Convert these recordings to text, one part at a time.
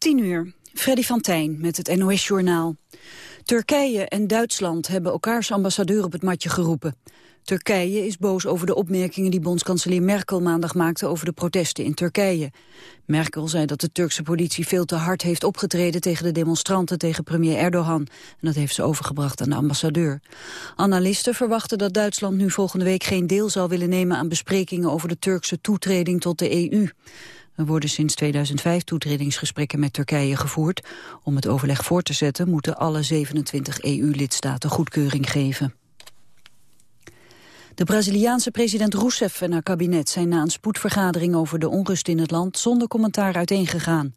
10 uur, Freddy van Tijn met het NOS-journaal. Turkije en Duitsland hebben elkaars ambassadeur op het matje geroepen. Turkije is boos over de opmerkingen die bondskanselier Merkel maandag maakte over de protesten in Turkije. Merkel zei dat de Turkse politie veel te hard heeft opgetreden tegen de demonstranten tegen premier Erdogan. En dat heeft ze overgebracht aan de ambassadeur. Analisten verwachten dat Duitsland nu volgende week geen deel zal willen nemen aan besprekingen over de Turkse toetreding tot de EU. Er worden sinds 2005 toetredingsgesprekken met Turkije gevoerd. Om het overleg voor te zetten moeten alle 27 EU-lidstaten goedkeuring geven. De Braziliaanse president Rousseff en haar kabinet zijn na een spoedvergadering over de onrust in het land zonder commentaar uiteengegaan.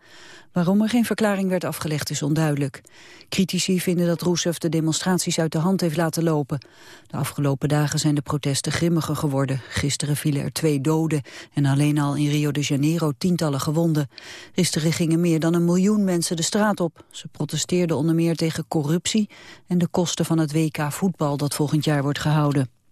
Waarom er geen verklaring werd afgelegd is onduidelijk. Critici vinden dat Rousseff de demonstraties uit de hand heeft laten lopen. De afgelopen dagen zijn de protesten grimmiger geworden. Gisteren vielen er twee doden en alleen al in Rio de Janeiro tientallen gewonden. Gisteren gingen meer dan een miljoen mensen de straat op. Ze protesteerden onder meer tegen corruptie en de kosten van het WK voetbal dat volgend jaar wordt gehouden.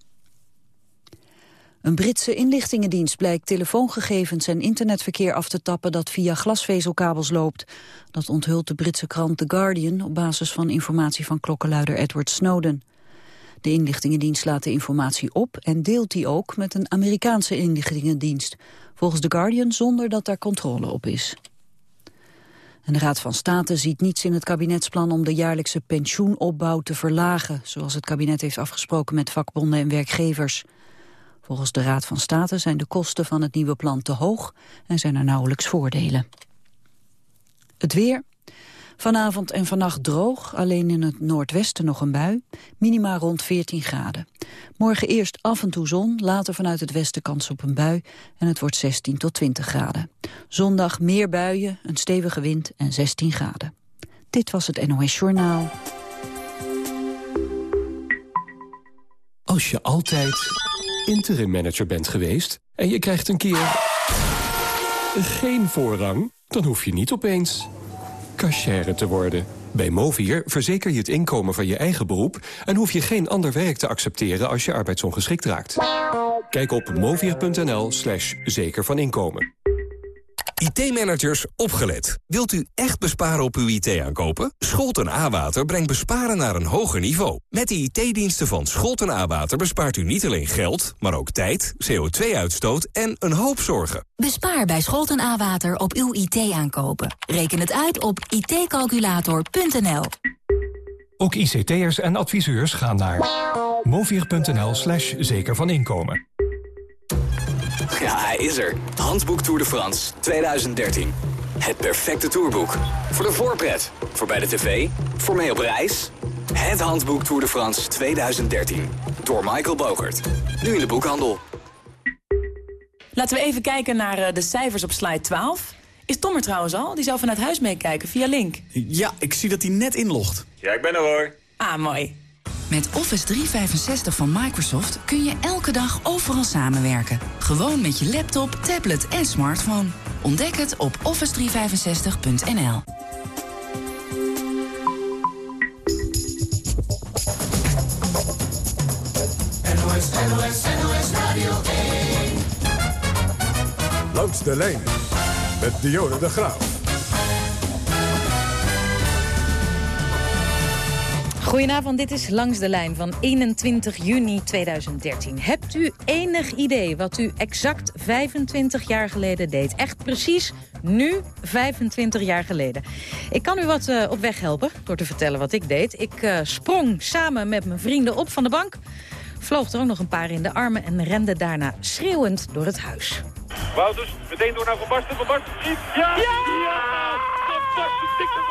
Een Britse inlichtingendienst blijkt telefoongegevens en internetverkeer af te tappen dat via glasvezelkabels loopt. Dat onthult de Britse krant The Guardian op basis van informatie van klokkenluider Edward Snowden. De inlichtingendienst laat de informatie op en deelt die ook met een Amerikaanse inlichtingendienst. Volgens The Guardian zonder dat daar controle op is. En de Raad van State ziet niets in het kabinetsplan om de jaarlijkse pensioenopbouw te verlagen, zoals het kabinet heeft afgesproken met vakbonden en werkgevers. Volgens de Raad van State zijn de kosten van het nieuwe plan te hoog en zijn er nauwelijks voordelen. Het weer. Vanavond en vannacht droog, alleen in het noordwesten nog een bui. Minima rond 14 graden. Morgen eerst af en toe zon, later vanuit het westen kans op een bui... en het wordt 16 tot 20 graden. Zondag meer buien, een stevige wind en 16 graden. Dit was het NOS Journaal. Als je altijd interim manager bent geweest... en je krijgt een keer geen voorrang... dan hoef je niet opeens cashier te worden. Bij Movier verzeker je het inkomen van je eigen beroep... en hoef je geen ander werk te accepteren als je arbeidsongeschikt raakt. Kijk op movier.nl slash zeker van inkomen. IT-managers, opgelet. Wilt u echt besparen op uw IT-aankopen? Scholten A-Water brengt besparen naar een hoger niveau. Met de IT-diensten van Scholten A-Water bespaart u niet alleen geld... maar ook tijd, CO2-uitstoot en een hoop zorgen. Bespaar bij Scholten A-Water op uw IT-aankopen. Reken het uit op itcalculator.nl. Ook ICT'ers en adviseurs gaan naar movier.nl slash zeker van inkomen. Ja, hij is er. Handboek Tour de France 2013. Het perfecte tourboek. Voor de voorpret, voor bij de tv, voor mee op reis. Het Handboek Tour de France 2013. Door Michael Bogert. Nu in de boekhandel. Laten we even kijken naar eh, de cijfers op slide 12. Is Tom er trouwens al? Die zou vanuit huis meekijken via Link. Ja, ik zie dat hij net inlogt. Ja, ik ben er hoor. Ah, mooi. Met Office 365 van Microsoft kun je elke dag overal samenwerken. Gewoon met je laptop, tablet en smartphone. Ontdek het op office365.nl. NOS, NOS, NOS Radio 1. Langs de lijn met Dionne de Graaf. Goedenavond, dit is Langs de Lijn van 21 juni 2013. Hebt u enig idee wat u exact 25 jaar geleden deed? Echt precies nu 25 jaar geleden. Ik kan u wat uh, op weg helpen door te vertellen wat ik deed. Ik uh, sprong samen met mijn vrienden op van de bank... vloog er ook nog een paar in de armen en rende daarna schreeuwend door het huis. Wouters, meteen door naar Van Basten. Van Basten schiet. Ja! Ja! ja! Van Basten tikt er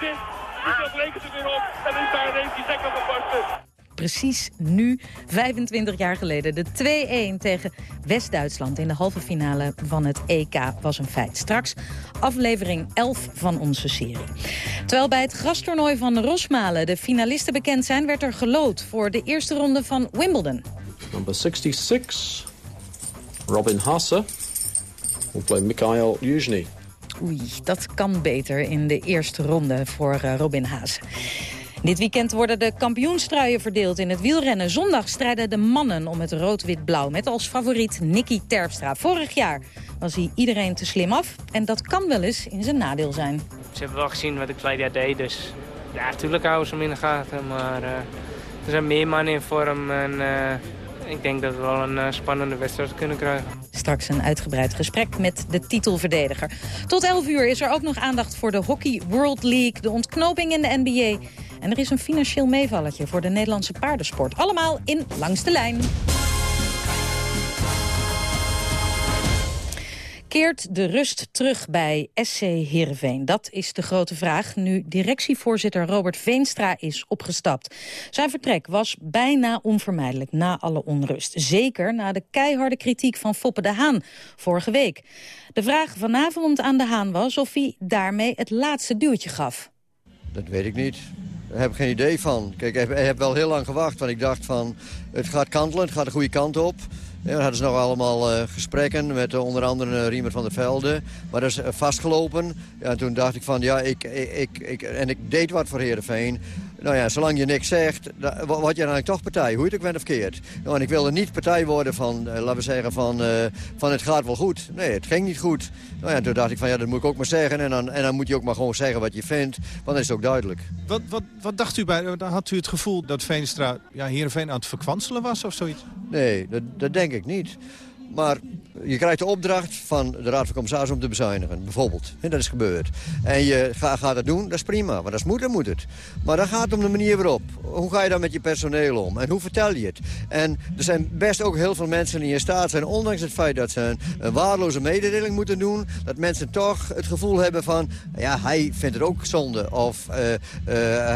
door Dat rekent er weer op. En is daar ineens die zeker Basten. Precies nu, 25 jaar geleden. De 2-1 tegen West-Duitsland in de halve finale van het EK was een feit. Straks aflevering 11 van onze serie. Terwijl bij het grastoernooi van Rosmalen de finalisten bekend zijn... werd er gelood voor de eerste ronde van Wimbledon. Number 66, Robin Hasse, will play Mikhail Yuzhny. Oei, dat kan beter in de eerste ronde voor uh, Robin Haase. Dit weekend worden de kampioenstruien verdeeld in het wielrennen. Zondag strijden de mannen om het rood-wit-blauw met als favoriet Nicky Terpstra. Vorig jaar was hij iedereen te slim af en dat kan wel eens in zijn nadeel zijn. ze hebben wel gezien wat ik verleden jaar deed. Dus ja, natuurlijk houden ze hem in de gaten. Maar er zijn meer mannen in vorm. En ik denk dat we wel een spannende wedstrijd kunnen krijgen. Straks een uitgebreid gesprek met de titelverdediger. Tot 11 uur is er ook nog aandacht voor de Hockey World League... de ontknoping in de NBA en er is een financieel meevalletje voor de Nederlandse paardensport. Allemaal in Langs de Lijn. Keert de rust terug bij SC Heerenveen? Dat is de grote vraag nu directievoorzitter Robert Veenstra is opgestapt. Zijn vertrek was bijna onvermijdelijk na alle onrust. Zeker na de keiharde kritiek van Foppe de Haan vorige week. De vraag vanavond aan de Haan was of hij daarmee het laatste duwtje gaf. Dat weet ik niet. Daar heb ik geen idee van. Kijk, ik heb, ik heb wel heel lang gewacht, want ik dacht van... het gaat kantelen, het gaat de goede kant op. Ja, we hadden ze nog allemaal uh, gesprekken met uh, onder andere uh, Riemer van der Velde. Maar dat is vastgelopen. Ja, en toen dacht ik van, ja, ik, ik, ik, en ik deed wat voor Heerenveen. Nou ja, zolang je niks zegt, word je dan toch partij. Hoe je het ook bent of keert. Nou, en ik wilde niet partij worden van, laten we zeggen, van, van het gaat wel goed. Nee, het ging niet goed. Nou ja, toen dacht ik van, ja, dat moet ik ook maar zeggen. En dan, en dan moet je ook maar gewoon zeggen wat je vindt. Want dan is het ook duidelijk. Wat, wat, wat dacht u bij, had u het gevoel dat Veenstra ja, Heerenveen aan het verkwanselen was of zoiets? Nee, dat, dat denk ik niet. Maar je krijgt de opdracht van de Raad van Commissarissen om te bezuinigen, bijvoorbeeld. En dat is gebeurd. En je gaat, gaat dat doen, dat is prima. Want als moet, dan moet het. Maar dan gaat het om de manier waarop. Hoe ga je dan met je personeel om? En hoe vertel je het? En er zijn best ook heel veel mensen die in staat zijn... ondanks het feit dat ze een, waardeloze mededeling moeten doen... dat mensen toch het gevoel hebben van... ja, hij vindt het ook zonde. Of uh, uh,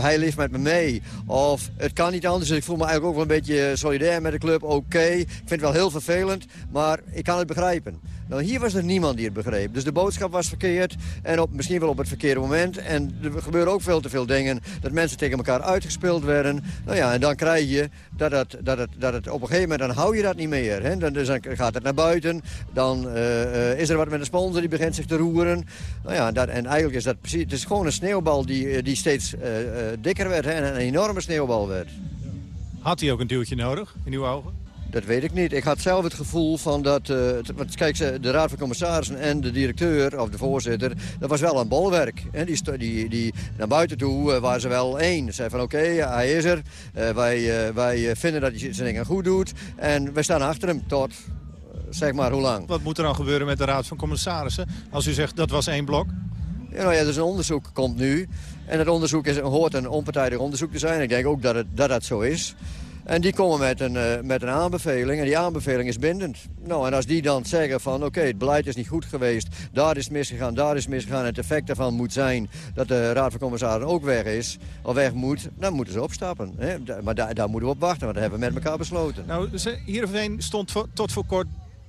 hij leeft met me mee. Of het kan niet anders. Ik voel me eigenlijk ook wel een beetje solidair met de club. Oké, ik vind het wel heel vervelend. Maar ik kan het begrijpen. Nou, hier was er niemand die het begreep. Dus de boodschap was verkeerd en op, misschien wel op het verkeerde moment. En er gebeuren ook veel te veel dingen dat mensen tegen elkaar uitgespeeld werden. Nou ja, en dan krijg je dat dat het, dat het op een gegeven moment, dan hou je dat niet meer. Hè? Dan, dus dan gaat het naar buiten, dan uh, is er wat met een sponsor die begint zich te roeren. Nou ja, dat, en eigenlijk is dat precies, het is gewoon een sneeuwbal die, eh, die steeds uh, dikker werd hè? en een enorme sneeuwbal werd. Had hij ook een duwtje nodig, in uw ogen? Dat weet ik niet. Ik had zelf het gevoel van dat... Uh, het, kijk, de raad van commissarissen en de directeur, of de voorzitter... dat was wel een bolwerk. En die, die, die, naar buiten toe uh, waren ze wel één. Ze zeiden van oké, hij is er. Uh, wij, wij vinden dat hij zijn dingen goed doet. En wij staan achter hem tot... Zeg maar hoe lang. Wat moet er dan gebeuren met de Raad van Commissarissen? Als u zegt dat was één blok? Ja, nou ja, dus een onderzoek komt nu. En het onderzoek is, hoort een onpartijdig onderzoek te zijn. Ik denk ook dat het, dat, dat zo is. En die komen met een, uh, met een aanbeveling en die aanbeveling is bindend. Nou, en als die dan zeggen van oké, het beleid is niet goed geweest... daar is misgegaan, daar is misgegaan... en het effect daarvan moet zijn dat de Raad van Commissarissen ook weg is... of weg moet, dan moeten ze opstappen. Hè? Maar daar, daar moeten we op wachten, want dat hebben we met elkaar besloten. Nou, Heerenveen stond tot voor kort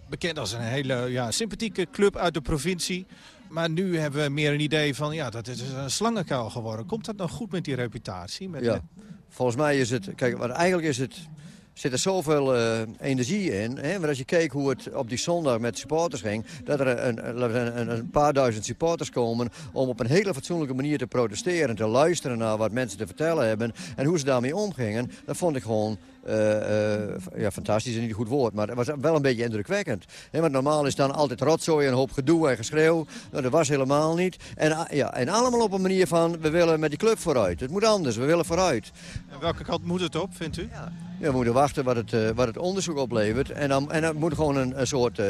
bekend als een hele ja, sympathieke club uit de provincie... Maar nu hebben we meer een idee van, ja, dat is een slangenkuil geworden. Komt dat nou goed met die reputatie? Met, ja. Volgens mij is het... Kijk, maar eigenlijk is het zit er zoveel uh, energie in. Hè? Maar als je keek hoe het op die zondag met supporters ging... dat er een, een, een, paar duizend supporters komen... om op een hele fatsoenlijke manier te protesteren... te luisteren naar wat mensen te vertellen hebben... en hoe ze daarmee omgingen... dat vond ik gewoon ja, fantastisch is niet een goed woord, maar het was wel een beetje indrukwekkend. want normaal is dan altijd rotzooi, een hoop gedoe en geschreeuw. Nou, dat was helemaal niet. En, ja, en allemaal op een manier van, we willen met die club vooruit. Het moet anders, we willen vooruit. En welke kant moet het op, vindt u? Ja. we moeten wachten wat het, uh, wat het onderzoek oplevert. En dan, en dan moet gewoon een, een soort uh,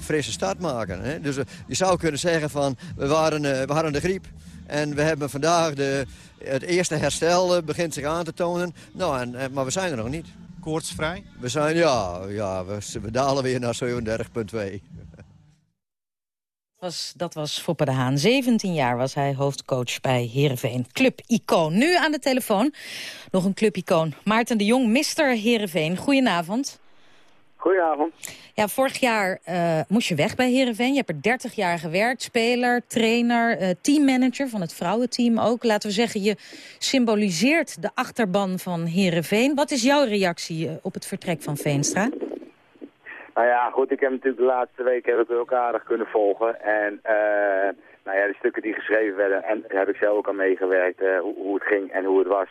frisse start maken. Hè? Dus je zou kunnen zeggen van, we, waren, we hadden de griep. En we hebben vandaag de, het eerste herstel begint zich aan te tonen. Nou, en, eh, maar we zijn er nog niet. Koortsvrij? We zijn, ja, ja we, we dalen weer naar 37,2. Was, dat was Foppe de Haan. 17 jaar was hij hoofdcoach bij Heerenveen. Club-icoon. Nu aan de telefoon nog een club-icoon. Maarten de Jong, Mister Heerenveen. Goedenavond. Goedenavond. Ja, vorig jaar uh, moest je weg bij Heerenveen. Je hebt er 30 jaar gewerkt. Speler, trainer, uh, teammanager van het vrouwenteam ook. Laten we zeggen, je symboliseert de achterban van Heerenveen. Wat is jouw reactie eh, op het vertrek van Veenstra? Nou ja, goed, ik heb natuurlijk de laatste weken heb ik ook aardig kunnen volgen. En nou ja, de stukken die geschreven werden, en daar heb ik zelf ook aan meegewerkt, hoe, hoe het ging en hoe het was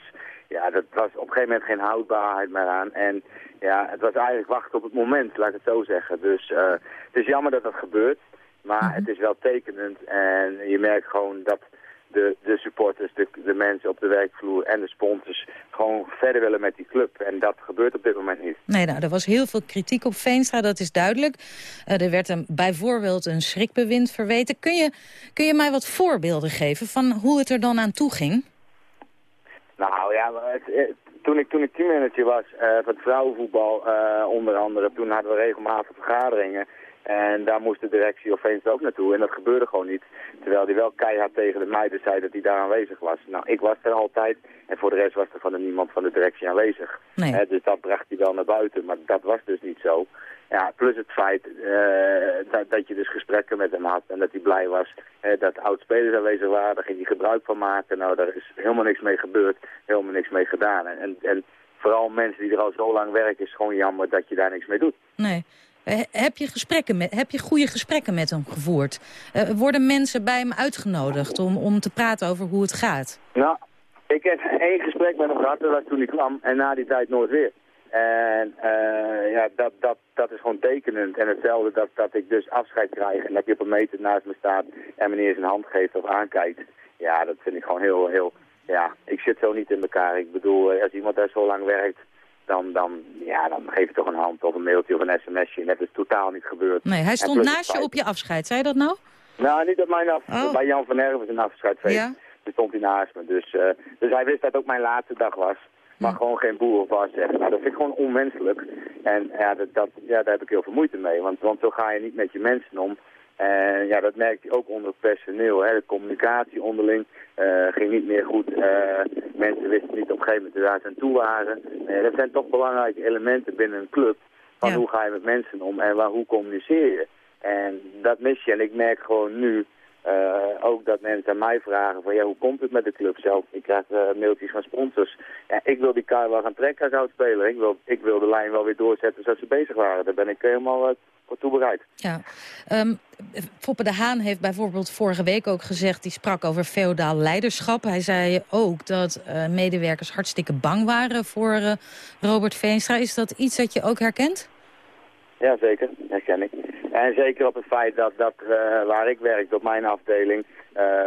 ja, dat was op een gegeven moment geen houdbaarheid meer aan. En ja, het was eigenlijk wachten op het moment, laat ik het zo zeggen. Dus uh, het is jammer dat dat gebeurt. Maar het is wel tekenend en je merkt gewoon dat de, de supporters, de, de mensen op de werkvloer en de sponsors gewoon verder willen met die club. En dat gebeurt op dit moment niet. Nee, nou, er was heel veel kritiek op Veenstra, dat is duidelijk. Uh, er werd hem bijvoorbeeld een schrikbewind verweten. Kun je, kun je mij wat voorbeelden geven van hoe het er dan aan toe ging? Nou ja, het, toen ik, toen ik teammanager was uh, van het vrouwenvoetbal uh, onder andere, toen hadden we regelmatig vergaderingen. En daar moest de directie of Veenstra ook naartoe. En dat gebeurde gewoon niet. Terwijl hij wel keihard tegen de meiden zei dat hij daar aanwezig was. Nou, ik was er altijd. En voor de rest was er van niemand van de directie aanwezig. Nee. dus dat bracht hij wel naar buiten. Maar dat was dus niet zo. Ja, plus het feit uh, dat, dat, je dus gesprekken met hem had en dat hij blij was uh, dat oud-spelers aanwezig waren. Daar ging hij gebruik van maken. Nou, daar is helemaal niks mee gebeurd, helemaal niks mee gedaan. En, en vooral mensen die er al zo lang werken, is gewoon jammer dat je daar niks mee doet. Nee. Heb je, gesprekken met, heb je goede gesprekken met hem gevoerd? Uh, worden mensen bij hem uitgenodigd om, om te praten over hoe het gaat? Nou, ik heb één gesprek met hem gehad, dat was toen hij kwam. En na die tijd nooit weer. En uh, ja, dat, dat, dat is gewoon tekenend. En hetzelfde dat, dat ik dus afscheid krijg en dat je op een meter naast me staat en meneer zijn hand geeft of aankijkt. Ja, dat vind ik gewoon heel, heel, ja, ik zit zo niet in elkaar. Ik bedoel, als iemand daar zo lang werkt, dan, dan, ja, dan geef je toch een hand of een mailtje of een sms'je. En dat is totaal niet gebeurd. Nee, hij stond naast je op je afscheid. Zei je dat nou? Nou, niet op mijn afscheid. Oh. Bij Jan van Erven een afscheidfeest. Ja? Toen stond hij naast me. Dus, uh, dus hij wist dat ook mijn laatste dag was. Maar gewoon geen boer of was zeggen. Dat vind ik gewoon onmenselijk. En ja, dat, dat, ja, daar heb ik heel veel moeite mee. Want, want zo ga je niet met je mensen om. En ja, dat merkt hij ook onder het personeel. Hè. De communicatie onderling uh, ging niet meer goed. Uh, mensen wisten niet op een gegeven moment waar ze aan toe waren. Uh, dat zijn toch belangrijke elementen binnen een club. Van hoe ga je met mensen om en waar, hoe communiceer je. En dat mis je. En ik merk gewoon nu ook dat mensen aan mij vragen van ja, hoe komt het met de club zelf? Ik krijg mailtjes van sponsors. Ja, ik wil die kaart wel gaan trekken als oudspeler. Ik wil, ik wil de lijn wel weer doorzetten zoals ze bezig waren. Daar ben ik helemaal voor toebereid. Ja. Um, Foppe de Haan heeft bijvoorbeeld vorige week ook gezegd... die sprak over feodaal leiderschap. Hij zei ook dat uh, medewerkers hartstikke bang waren voor uh, Robert Veenstra. Is dat iets dat je ook herkent? Ja, zeker. Herken ik. En zeker op het feit dat, dat uh, waar ik werkte op mijn afdeling...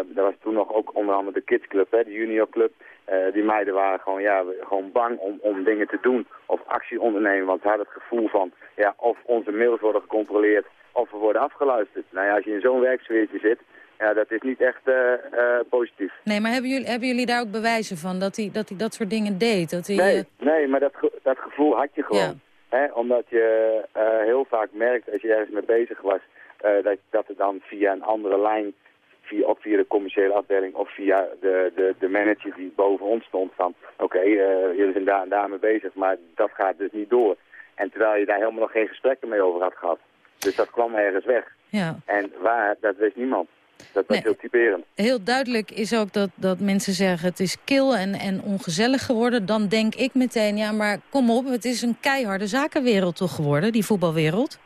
dat was toen nog ook onder andere de kidsclub, hè, de juniorclub... Uh, die meiden waren gewoon, ja, gewoon bang om, om dingen te doen of actie ondernemen. Want ze hadden het gevoel van, ja, of onze mails worden gecontroleerd of we worden afgeluisterd. Nou ja, als je in zo'n werksfeertje zit, ja, dat is niet echt uh, uh, positief. Nee, maar hebben jullie, hebben jullie daar ook bewijzen van, dat hij dat, hij dat soort dingen deed? Dat hij, nee, nee, maar dat, dat gevoel had je gewoon. Hè? Omdat je heel vaak merkt, als je ergens mee bezig was, dat, dat het dan via een andere lijn via, of via de commerciële afdeling of via de, de, de manager die boven ons stond van oké, okay, uh, jullie zijn daar en daar mee bezig, maar dat gaat dus niet door. En terwijl je daar helemaal nog geen gesprekken mee over had gehad. Dus dat kwam ergens weg. Ja. En waar, dat wist niemand. Dat was heel typerend. Heel duidelijk is ook dat, dat mensen zeggen het is kil en, en ongezellig geworden. Dan denk ik meteen, ja maar kom op, het is een keiharde zakenwereld toch geworden, die voetbalwereld?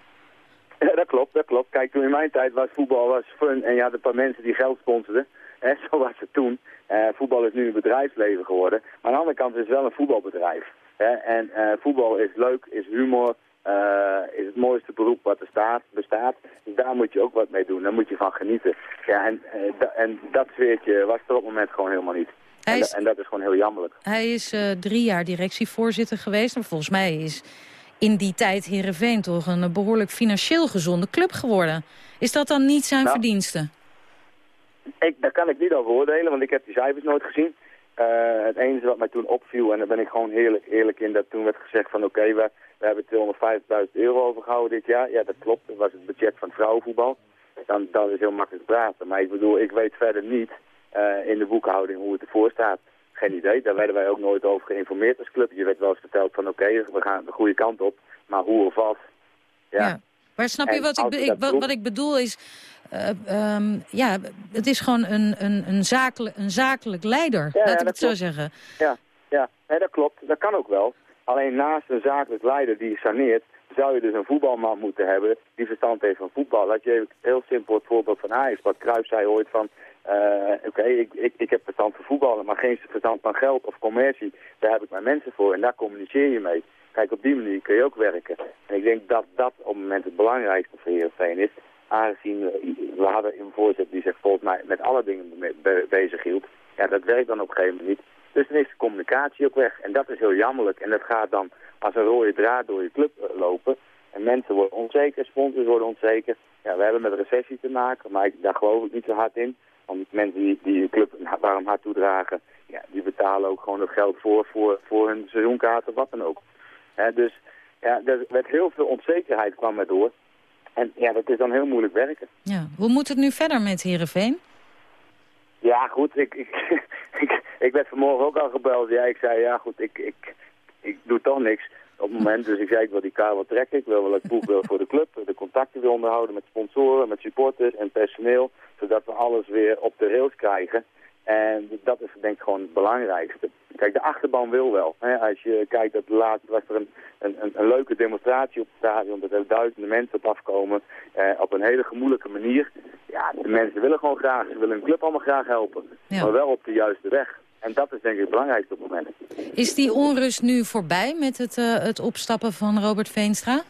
Ja, dat klopt, dat klopt. Kijk, toen in mijn tijd was voetbal was fun en je had een paar mensen die geld sponsorden. Hè, zo was het toen. Uh, voetbal is nu een bedrijfsleven geworden. Maar aan de andere kant is het wel een voetbalbedrijf. Hè? En uh, voetbal is leuk, is humor, uh, is het mooiste beroep wat er staat, bestaat. Dus daar moet je ook wat mee doen. Daar moet je van genieten. Ja, en, da en dat sfeertje was er op het moment gewoon helemaal niet. En, is, en, dat is gewoon heel jammerlijk. Hij is drie jaar directievoorzitter geweest. En volgens mij is in die tijd Heerenveen toch een behoorlijk financieel gezonde club geworden. Is dat dan niet zijn nou, verdienste? Ik, daar kan ik niet over oordelen, want ik heb die cijfers nooit gezien. Uh, het enige wat mij toen opviel, en daar ben ik gewoon heerlijk eerlijk in, dat toen werd gezegd van oké, okay, we, we hebben 250.000 euro overgehouden dit jaar. Ja, dat klopt, dat was het budget van vrouwenvoetbal. Dan, dan is heel makkelijk praten. Maar ik bedoel, ik weet verder niet uh, in de boekhouding hoe het ervoor staat geen idee. Daar werden wij ook nooit over geïnformeerd als club. Je werd wel eens verteld van oké, okay, we gaan de goede kant op. Maar hoe of wat? Ja. ja. Maar snap je wat ik, ik wat, wat, ik bedoel is... Uh, um, ja, het is gewoon een, een, een, zakelijk, een zakelijk leider, ja, laat ik het zo zeggen. Ja, ja. Nee, dat klopt. Dat kan ook wel. Alleen naast een zakelijk leider die saneert, zou je dus een voetbalman moeten hebben die verstand heeft van voetbal. Laat je even heel simpel het voorbeeld van Ajax. Wat Cruijff zei ooit van, uh, oké, ik, ik, ik heb verstand van voetballen, maar geen verstand van geld of commercie. Daar heb ik mijn mensen voor en daar communiceer je mee. Kijk, op die manier kun je ook werken. En ik denk dat dat op het moment het belangrijkste voor Heerenveen is. aangezien we hadden een voorzitter die zich volgens mij met alle dingen be bezig hield. Ja, dat werkt dan op een gegeven moment niet. Dus dan is communicatie ook weg. En dat is heel jammerlijk. En dat gaat dan als een rode draad door je club lopen. En mensen worden onzeker, sponsors worden onzeker. Ja, we hebben met recessie te maken, maar ik, daar geloof ik niet zo hard in. Want mensen die, die club warm hart toedragen, ja, die betalen ook gewoon het geld voor, voor, voor hun seizoenkaart of wat dan ook. dus ja, er werd heel veel onzekerheid kwam er door. En ja, dat is dan heel moeilijk werken. Ja. Hoe moet het nu verder met Heerenveen? Ja, goed, ik, ik, ik, werd vanmorgen ook al gebeld. Ja, ik zei, ja goed, ik, ik, ik doe toch niks op het moment. Dus ik zei, ik wil die kaart wel trekken. Ik wil wel het boek wil voor de club. De contacten wil onderhouden met sponsoren, met supporters en personeel. Zodat we alles weer op de rails krijgen. En dat is denk ik gewoon het belangrijkste. Kijk, de achterban wil wel. Hè. Als je kijkt, dat laatst was er een, een, een, leuke demonstratie op het stadion. Dat er duizenden mensen op afkomen. Eh, op een hele gemoedelijke manier. Ja, de mensen willen gewoon graag. Ze willen hun club allemaal graag helpen. Maar wel op de juiste weg. En dat is denk ik het belangrijkste op het moment. Is die onrust nu voorbij met het, uh, het opstappen van Robert Veenstra?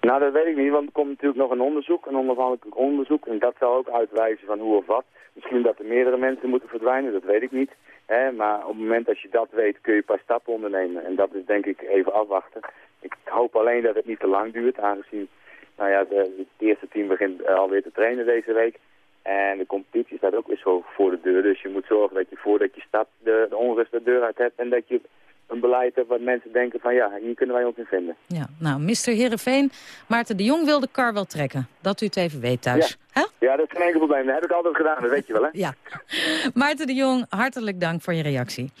Nou, dat weet ik niet, want er komt natuurlijk nog een onderzoek, een onafhankelijk onderzoek. En dat zal ook uitwijzen van hoe of wat. Misschien dat er meerdere mensen moeten verdwijnen, dat weet ik niet. Hè? Maar op het moment dat je dat weet, kun je pas stappen ondernemen. En dat is denk ik even afwachten. Ik hoop alleen dat het niet te lang duurt, aangezien nou ja, het eerste team begint uh, alweer te trainen deze week. En de competitie staat ook weer zo voor de deur. Dus je moet zorgen dat je voordat je stapt de, de onrust de deur uit hebt. En dat je een beleid hebt wat mensen denken van ja, hier kunnen wij ons in vinden. Ja, nou, Mr. Heerenveen, Maarten de Jong wil de kar wel trekken. Dat u het even weet thuis. Ja, ja dat is geen enkel probleem. Dat heb ik altijd gedaan, dat weet je wel hè. Ja. Maarten de Jong, hartelijk dank voor je reactie.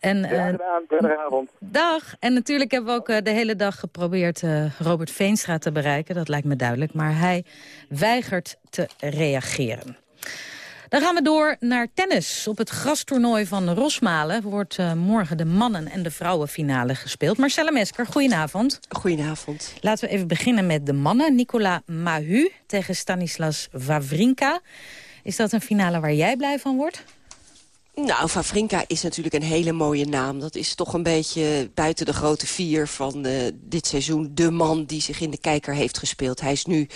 En, ja, uh, gedaan. Prettige avond. Dag. En natuurlijk hebben we ook uh, de hele dag geprobeerd uh, Robert Veenstra te bereiken. Dat lijkt me duidelijk. Maar hij weigert te reageren. Dan gaan we door naar tennis. Op het grastoernooi van Rosmalen wordt uh, morgen de mannen- en de vrouwenfinale gespeeld. Marcella Mesker, goedenavond. Goedenavond. Laten we even beginnen met de mannen. Nicola Mahu tegen Stanislas Wawrinka. Is dat een finale waar jij blij van wordt? Nou, Favrinka is natuurlijk een hele mooie naam. Dat is toch een beetje buiten de grote vier van uh, dit seizoen... de man die zich in de kijker heeft gespeeld. Hij is nu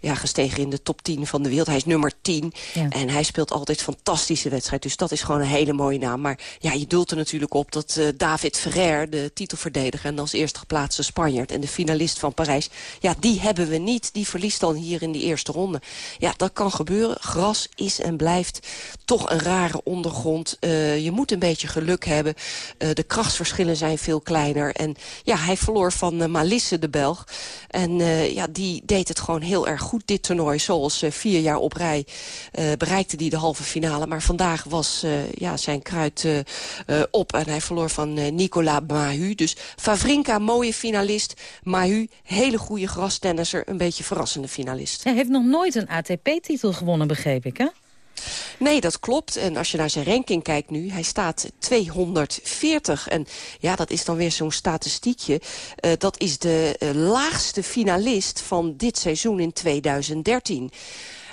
ja, gestegen in de top 10 van de wereld. Hij is nummer 10 ja. en hij speelt altijd fantastische wedstrijd. Dus dat is gewoon een hele mooie naam. Maar ja, je dult er natuurlijk op dat uh, David Ferrer, de titelverdediger... en als eerste geplaatste Spanjaard en de finalist van Parijs... ja, die hebben we niet. Die verliest dan hier in die eerste ronde. Ja, dat kan gebeuren. Gras is en blijft toch een rare ondergrond uh, je moet een beetje geluk hebben. Uh, de krachtsverschillen zijn veel kleiner. En ja, hij verloor van uh, Malisse, de Belg. En ja, die deed het gewoon heel erg goed, dit toernooi. Zoals vier jaar op rij bereikte hij de halve finale. Maar vandaag was ja, zijn kruid op. En hij verloor van Nicolas Mahu. Dus Favrinka, mooie finalist. Mahu, hele goede grastennisser. Een beetje verrassende finalist. Hij heeft nog nooit een ATP-titel gewonnen, begreep ik, hè? Nee, dat klopt. En als je naar zijn ranking kijkt nu, hij staat 240. En ja, dat is dan weer zo'n statistiekje. Uh, dat is de uh, laagste finalist van dit seizoen in 2013.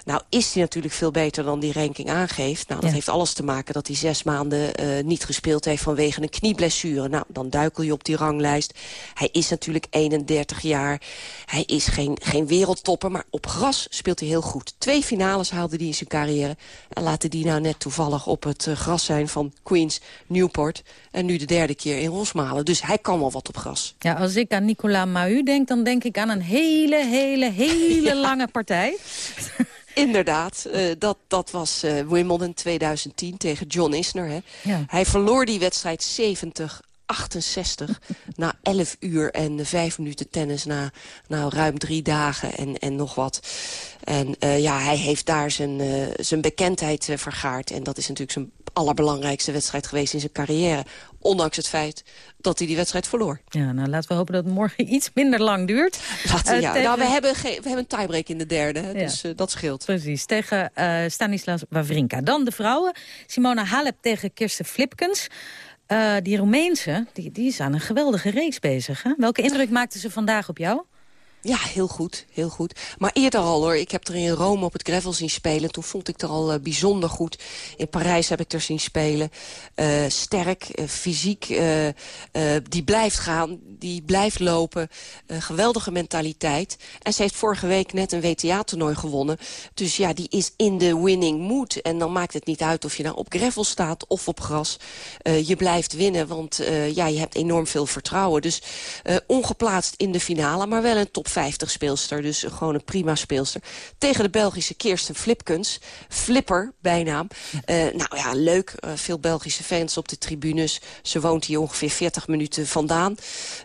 Nou is hij natuurlijk veel beter dan die ranking aangeeft. Nou, dat heeft alles te maken dat hij zes maanden uh, niet gespeeld heeft vanwege een knieblessure. Nou, dan duikel je op die ranglijst. Hij is natuurlijk 31 jaar. Hij is geen, geen wereldtopper, maar op gras speelt hij heel goed. Twee finales haalde hij in zijn carrière. En laten die nou net toevallig op het uh, gras zijn van Queens, Newport. En nu de derde keer in Rosmalen. Dus hij kan wel wat op gras. Ja, als ik aan Nicolas Mahut denk, dan denk ik aan een hele, hele, hele ja. lange partij. Inderdaad, uh, dat, dat was uh, Wimbledon 2010 tegen John Isner. Hè. Ja. Hij verloor die wedstrijd 70 68 na 11 uur en 5 minuten tennis na nou, ruim drie dagen en, en nog wat. En uh, ja, hij heeft daar zijn, uh, zijn bekendheid uh, vergaard. En dat is natuurlijk zijn allerbelangrijkste wedstrijd geweest in zijn carrière. Ondanks het feit dat hij die wedstrijd verloor. Ja, nou laten we hopen dat het morgen iets minder lang duurt. Laten, uh, ja. tegen... Nou, we hebben, we hebben een tiebreak in de derde, hè, ja. dus uh, dat scheelt. Precies, tegen uh, Stanislas Wawrinka. Dan de vrouwen. Simona Halep tegen Kirsten Flipkens. Uh, die Roemeense, die, die is aan een geweldige reeks bezig. Hè? Welke indruk maakte ze vandaag op jou? Ja, heel goed, heel goed. Maar eerder al hoor, ik heb er in Rome op het gravel zien spelen. Toen vond ik er al uh, bijzonder goed. In Parijs heb ik er zien spelen. Uh, sterk, uh, fysiek, die blijft gaan, die blijft lopen. geweldige mentaliteit. En ze heeft vorige week net een WTA-toernooi gewonnen. Dus ja, die is in de winning mood. En dan maakt het niet uit of je nou op gravel staat of op gras. je blijft winnen, want ja, je hebt enorm veel vertrouwen. Dus ongeplaatst in de finale, maar wel een top 50 speelster. Dus gewoon een prima speelster. Tegen de Belgische Kirsten Flipkens. Flipper, bijnaam. Uh, nou ja, leuk. Uh, veel Belgische fans op de tribunes. Ze woont hier ongeveer 40 minuten vandaan.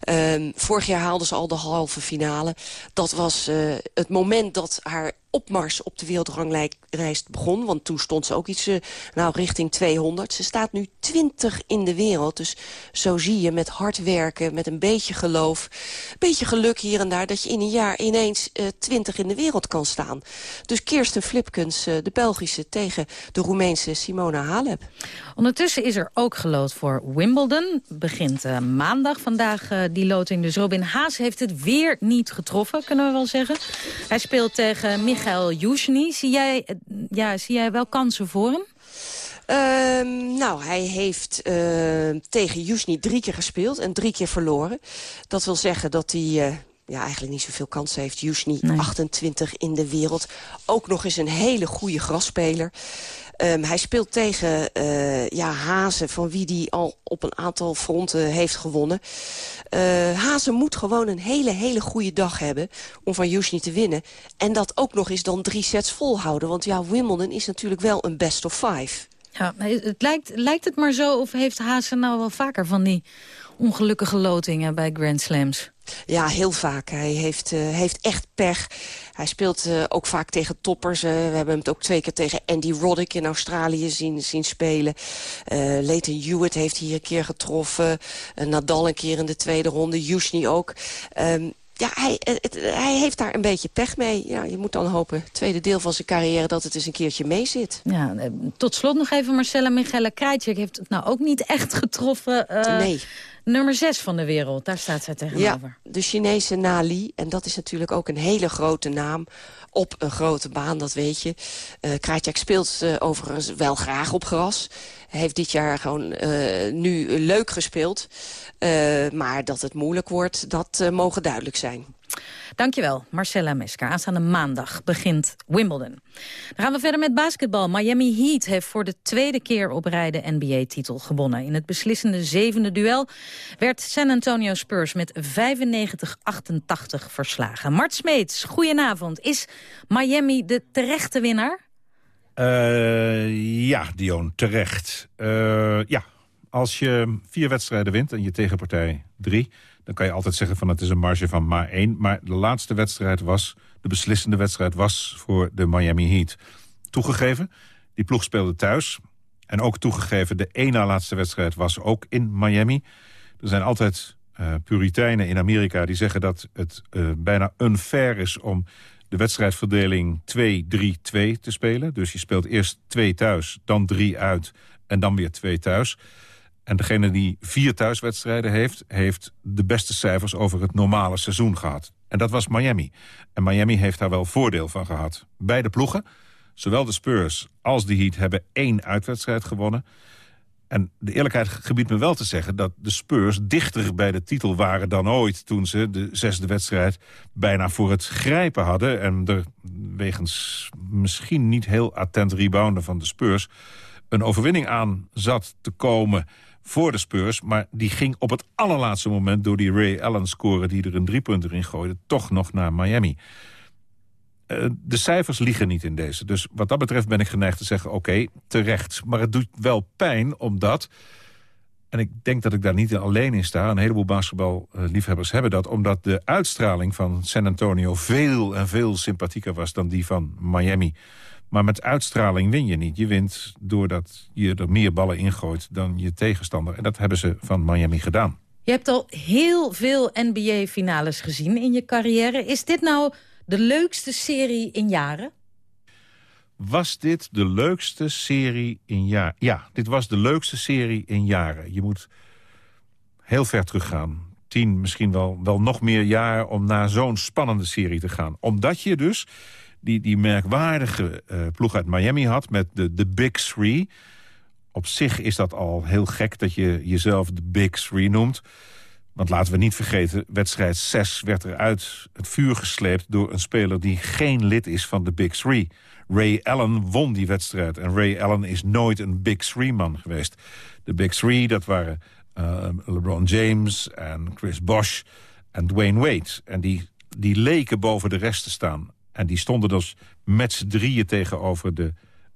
Uh, vorig jaar haalde ze al de halve finale. Dat was uh, het moment dat haar opmars op de wereldranglijst begon. Want toen stond ze ook iets uh, nou, richting 200. Ze staat nu 20 in de wereld. Dus zo zie je met hard werken, met een beetje geloof... een beetje geluk hier en daar... dat je in een jaar ineens uh, 20 in de wereld kan staan. Dus Kirsten Flipkens, uh, de Belgische, tegen de Roemeense Simona Halep. Ondertussen is er ook gelood voor Wimbledon. Begint maandag vandaag die loting. Dus Robin Haas heeft het weer niet getroffen, kunnen we wel zeggen. Hij speelt tegen Michael Jusni. Zie jij, uh, ja, zie jij wel kansen voor hem? Uh, nou, hij heeft uh, tegen Jusni drie keer gespeeld en drie keer verloren. Dat wil zeggen dat hij uh, ja, eigenlijk niet zoveel kansen heeft. Jusni, nee. 28 in de wereld. Ook nog eens een hele goede grasspeler. Um, hij speelt tegen uh, ja, Hazen, van wie hij al op een aantal fronten heeft gewonnen. Uh, Hazen moet gewoon een hele, hele goede dag hebben om van Jusni te winnen. En dat ook nog eens dan drie sets volhouden. Want ja, Wimbledon is natuurlijk wel een best of five. Ja, het lijkt, lijkt het maar zo of heeft Hazen nou wel vaker van die ongelukkige lotingen bij Grand Slams? Ja, heel vaak. Hij heeft, uh, heeft echt pech. Hij speelt uh, ook vaak tegen toppers. Uh, we hebben hem ook twee keer tegen Andy Roddick in Australië zien, zien spelen. Leighton Hewitt heeft hier een keer getroffen. Nadal een keer in de tweede ronde. Jusni ook. Um, ja, hij, het, hij heeft daar een beetje pech mee. Ja, je moet dan hopen, tweede deel van zijn carrière... dat het eens een keertje mee zit. Ja, tot slot nog even Marcella Michele Krajcik heeft het nou ook niet echt getroffen. Uh, nee. Nummer 6 van de wereld, daar staat zij tegenover. Ja, de Chinese Nali. En dat is natuurlijk ook een hele grote naam op een grote baan, dat weet je. Uh, Krajcik speelt uh, overigens wel graag op gras. Hij heeft dit jaar gewoon uh, nu leuk gespeeld. Uh, maar dat het moeilijk wordt, dat uh, mogen duidelijk zijn. Dankjewel, Marcella Mesker. Aanstaande maandag begint Wimbledon. Dan gaan we verder met basketbal. Miami Heat heeft voor de tweede keer op rij de NBA-titel gewonnen. In het beslissende zevende duel werd San Antonio Spurs met 95-88 verslagen. Mart Smeets, goedenavond. Is Miami de terechte winnaar? Uh, ja, Dion, terecht. Uh, ja, als je vier wedstrijden wint en je tegenpartij drie... dan kan je altijd zeggen van het is een marge van maar één. Maar de laatste wedstrijd was, de beslissende wedstrijd was voor de Miami Heat. Toegegeven, die ploeg speelde thuis. En ook toegegeven, de één na laatste wedstrijd was ook in Miami. Er zijn altijd uh, puriteinen in Amerika die zeggen dat het uh, bijna unfair is... om de wedstrijdverdeling 2-3-2 te spelen. Dus je speelt eerst twee thuis, dan drie uit en dan weer twee thuis. En degene die vier thuiswedstrijden heeft... heeft de beste cijfers over het normale seizoen gehad. En dat was Miami. En Miami heeft daar wel voordeel van gehad. Beide ploegen, zowel de Spurs als de Heat... hebben één uitwedstrijd gewonnen. En de eerlijkheid gebiedt me wel te zeggen... dat de Spurs dichter bij de titel waren dan ooit... toen ze de zesde wedstrijd bijna voor het grijpen hadden. En er wegens misschien niet heel attent rebounden van de Spurs... een overwinning aan zat te komen voor de Spurs. Maar die ging op het allerlaatste moment door die Ray Allen scoren... die er een driepunter in gooide, toch nog naar Miami. Uh, de cijfers liegen niet in deze. Dus wat dat betreft ben ik geneigd te zeggen, oké, terecht. Maar het doet wel pijn, omdat... En ik denk dat ik daar niet alleen in sta. Een heleboel basketballiefhebbers hebben dat. Omdat de uitstraling van San Antonio veel en veel sympathieker was... dan die van Miami. Maar met uitstraling win je niet. Je wint doordat je er meer ballen ingooit dan je tegenstander. En dat hebben ze van Miami gedaan. Je hebt al heel veel NBA-finales gezien in je carrière. Is dit nou de leukste serie in jaren? Was dit de leukste serie in jaren? Ja, dit was de leukste serie in jaren. Je moet heel ver teruggaan. tien, misschien wel, wel nog meer jaar... om naar zo'n spannende serie te gaan. Omdat je dus die, die merkwaardige uh, ploeg uit Miami had... met de, de Big Three. Op zich is dat al heel gek dat je jezelf de Big Three noemt. Want laten we niet vergeten, wedstrijd 6 werd er uit het vuur gesleept... door een speler die geen lid is van de Big Three. Ray Allen won die wedstrijd. En Ray Allen is nooit een Big Three-man geweest. De Big Three, dat waren uh, LeBron James en Chris Bosh en Dwayne Wade. En die, die leken boven de rest te staan. En die stonden dus met z'n drieën tegenover de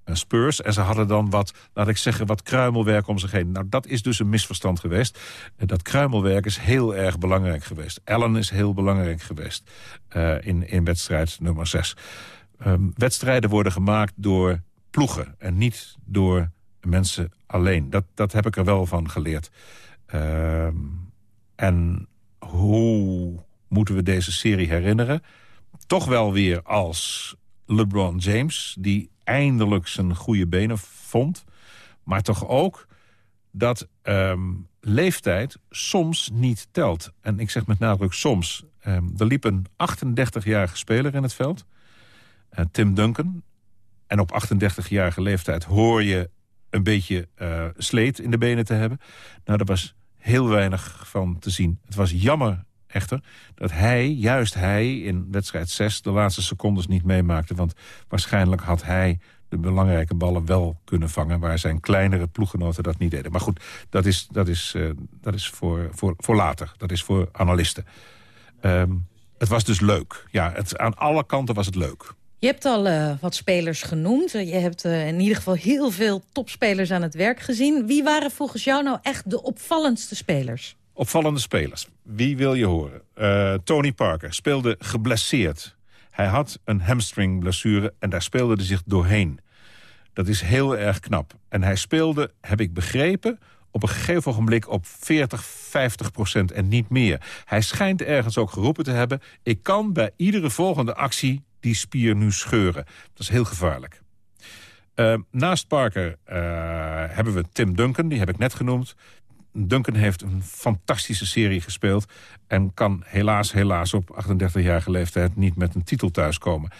uh, Spurs. En ze hadden dan wat, laat ik zeggen, wat kruimelwerk om zich heen. Nou, dat is dus een misverstand geweest. En dat kruimelwerk is heel erg belangrijk geweest. Allen is heel belangrijk geweest uh, in, in wedstrijd nummer 6. Um, wedstrijden worden gemaakt door ploegen en niet door mensen alleen. Dat, dat heb ik er wel van geleerd. Uh, en hoe moeten we deze serie herinneren? Toch wel weer als LeBron James, die eindelijk zijn goede benen vond. Maar toch ook dat um, leeftijd soms niet telt. En ik zeg met nadruk soms. Um, er liep een 38-jarige speler in het veld. Uh, Tim Duncan. En op 38-jarige leeftijd hoor je een beetje uh, sleet in de benen te hebben. Nou, daar was heel weinig van te zien. Het was jammer echter dat hij, juist hij, in wedstrijd 6... de laatste secondes niet meemaakte. Want waarschijnlijk had hij de belangrijke ballen wel kunnen vangen... waar zijn kleinere ploeggenoten dat niet deden. Maar goed, dat is, dat is, uh, dat is voor, voor, voor later. Dat is voor analisten. Um, het was dus leuk. Ja, het, aan alle kanten was het leuk. Je hebt al uh, wat spelers genoemd. Je hebt uh, in ieder geval heel veel topspelers aan het werk gezien. Wie waren volgens jou nou echt de opvallendste spelers? Opvallende spelers. Wie wil je horen? Uh, Tony Parker speelde geblesseerd. Hij had een hamstringblessure en daar speelde hij zich doorheen. Dat is heel erg knap. En hij speelde, heb ik begrepen, op een gegeven ogenblik op 40, 50 procent en niet meer. Hij schijnt ergens ook geroepen te hebben... ik kan bij iedere volgende actie die spier nu scheuren. Dat is heel gevaarlijk. Uh, naast Parker uh, hebben we Tim Duncan, die heb ik net genoemd. Duncan heeft een fantastische serie gespeeld... en kan helaas, helaas op 38-jarige leeftijd niet met een titel thuiskomen.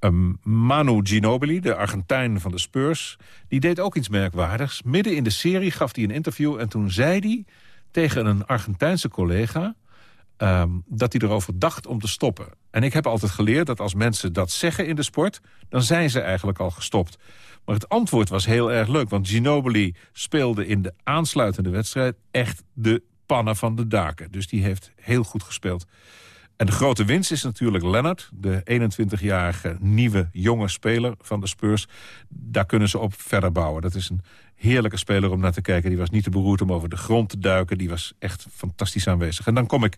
Um, Manu Ginobili, de Argentijn van de Spurs, die deed ook iets merkwaardigs. Midden in de serie gaf hij een interview en toen zei hij tegen een Argentijnse collega... Um, dat hij erover dacht om te stoppen. En ik heb altijd geleerd dat als mensen dat zeggen in de sport... dan zijn ze eigenlijk al gestopt. Maar het antwoord was heel erg leuk. Want Ginobili speelde in de aansluitende wedstrijd... echt de pannen van de daken. Dus die heeft heel goed gespeeld. En de grote winst is natuurlijk Leonard, de 21-jarige nieuwe jonge speler van de Spurs. Daar kunnen ze op verder bouwen. Dat is een heerlijke speler om naar te kijken. Die was niet te beroerd om over de grond te duiken. Die was echt fantastisch aanwezig. En dan kom ik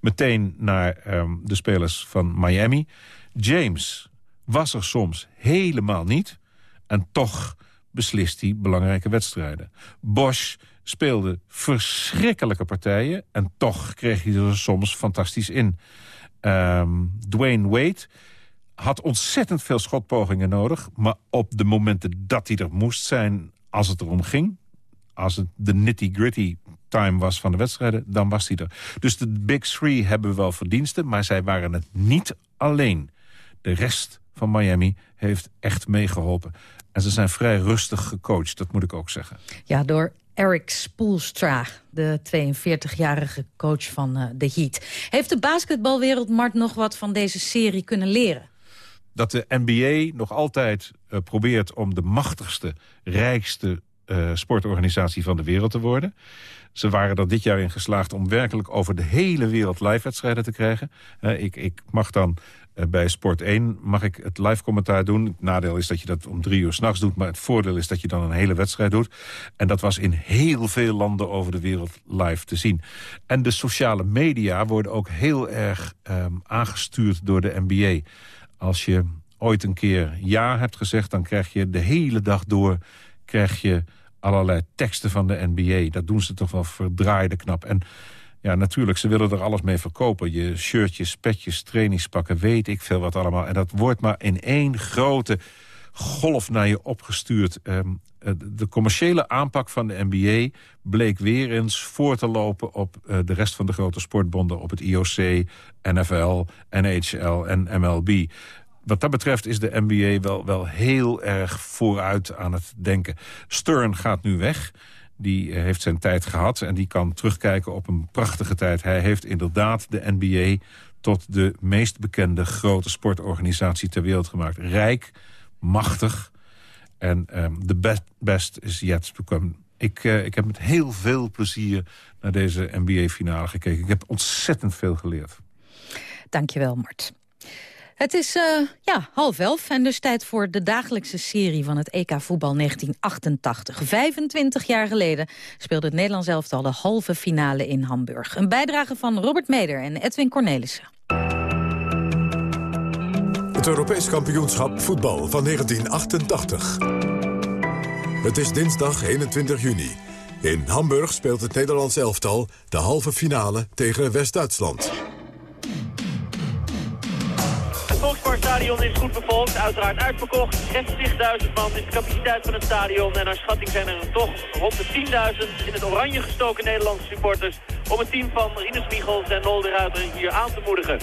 meteen naar um, de spelers van Miami. James was er soms helemaal niet. En toch beslist hij belangrijke wedstrijden. Bosch speelde verschrikkelijke partijen... en toch kreeg hij er soms fantastisch in. Um, Dwayne Wade had ontzettend veel schotpogingen nodig... maar op de momenten dat hij er moest zijn als het erom ging... als het de nitty-gritty time was van de wedstrijden, dan was hij er. Dus de Big Three hebben wel verdiensten, maar zij waren het niet alleen. De rest van Miami heeft echt meegeholpen. En ze zijn vrij rustig gecoacht, dat moet ik ook zeggen. Ja, door Eric Spoelstra, de 42-jarige coach van uh, de Heat. Heeft de basketbalwereld Mart nog wat van deze serie kunnen leren? Dat de NBA nog altijd uh, probeert om de machtigste, rijkste uh, sportorganisatie van de wereld te worden. Ze waren er dit jaar in geslaagd om werkelijk over de hele wereld live-wedstrijden te krijgen. Uh, ik, ik mag dan bij Sport 1 mag ik het live commentaar doen. Het nadeel is dat je dat om drie uur s'nachts doet. Maar het voordeel is dat je dan een hele wedstrijd doet. En dat was in heel veel landen over de wereld live te zien. En de sociale media worden ook heel erg um, aangestuurd door de NBA. Als je ooit een keer ja hebt gezegd... dan krijg je de hele dag door krijg je allerlei teksten van de NBA. Dat doen ze toch wel verdraaide knap. En ja, natuurlijk, ze willen er alles mee verkopen. Je shirtjes, petjes, trainingspakken, weet ik veel wat allemaal. En dat wordt maar in één grote golf naar je opgestuurd. Um, Eh, de commerciële aanpak van de NBA bleek weer eens voor te lopen op eh, de rest van de grote sportbonden, op het IOC, NFL, NHL en MLB. Wat dat betreft is de NBA wel, wel heel erg vooruit aan het denken. Stern gaat nu weg. Die eh, heeft zijn tijd gehad en die kan terugkijken op een prachtige tijd. Hij heeft inderdaad de NBA tot de meest bekende grote sportorganisatie ter wereld gemaakt. Rijk, machtig en de best, best is yet to. Ik, uh, ik heb met heel veel plezier naar deze NBA-finale gekeken. Ik heb ontzettend veel geleerd. Dankjewel, Mart. Het is uh, ja, half elf en dus tijd voor de dagelijkse serie van het EK voetbal 1988. 25 jaar geleden speelde het Nederlands elftal de halve finale in Hamburg. Een bijdrage van Robert Meder en Edwin Cornelissen. Het Europees kampioenschap voetbal van 1988. Het is dinsdag 21 juni. In Hamburg speelt het Nederlands elftal de halve finale tegen West-Duitsland. Het Volksparkstadion is goed bevolkt, uiteraard uitverkocht. 60.000 man is de capaciteit van het stadion. En naar schatting zijn er toch rond de 10.000 in het oranje gestoken Nederlandse supporters... om het team van Rinus Michels en Nol de Ruiter hier aan te moedigen.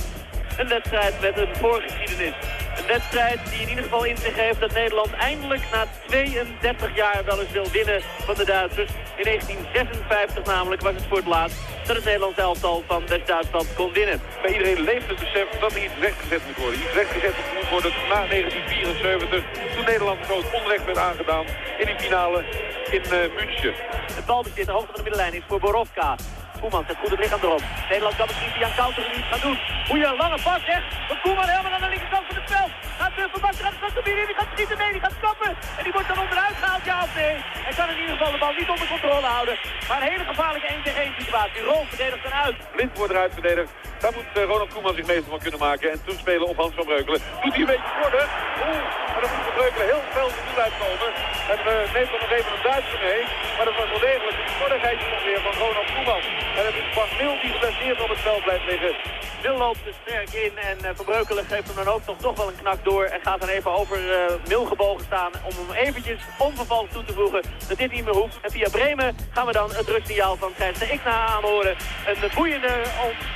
Een wedstrijd met een voorgeschiedenis. Een wedstrijd die in ieder geval in zich heeft dat Nederland eindelijk na 32 jaar wel eens wil winnen van de Duitsers. In 1956 namelijk was het voor het laatst dat het Nederlands elftal van West-Duitsland kon winnen. Bij iedereen leeft het besef dat er iets rechtgezet moet worden. Iets rechtgezet moet worden na 1974, toen Nederland groot onrecht werd aangedaan in die finale in uh, München. Het balbezit, de hoogte van de middenlijn is voor Borovka. Koeman zet goed het lichaam erop. Nederland kan misschien via een counter nu gaan doen. Goeie lange pas zeg. Van Koeman helemaal aan de linkerkant van het veld. Gaat de Basten gaat straks weer in. Die gaat schieten. Nee, die gaat kappen. En die wordt dan onderuit gehaald. Ja of nee. Hij kan in ieder geval de bal niet onder controle houden. Maar een hele gevaarlijke 1 tegen 1 situatie. Rol verdedigt dan uit. Blind wordt eruit verdedigd. Daar moet uh, Ronald Koeman zich meester van kunnen maken. En toen spelen op Hans van Breukelen. Doet hij een beetje worden. Oeh, maar dan moet Van Breukelen heel veel de doel uitkomen. En neemt er nog even een Duitser mee. Maar dat was wel degelijk een weer van Ronald Koeman. En het is Van Mil die geblesseerd op het veld blijft liggen. Mil loopt er sterk in en uh, Van Breukelen geeft hem dan ook nog toch wel een knak door. En gaat dan even over uh, Mil gebogen staan om hem eventjes onvervals toe te voegen dat dit niet meer hoeft. En via Bremen gaan we dan het rustsignaal van Gijs Ikna aanhoren. Een boeiende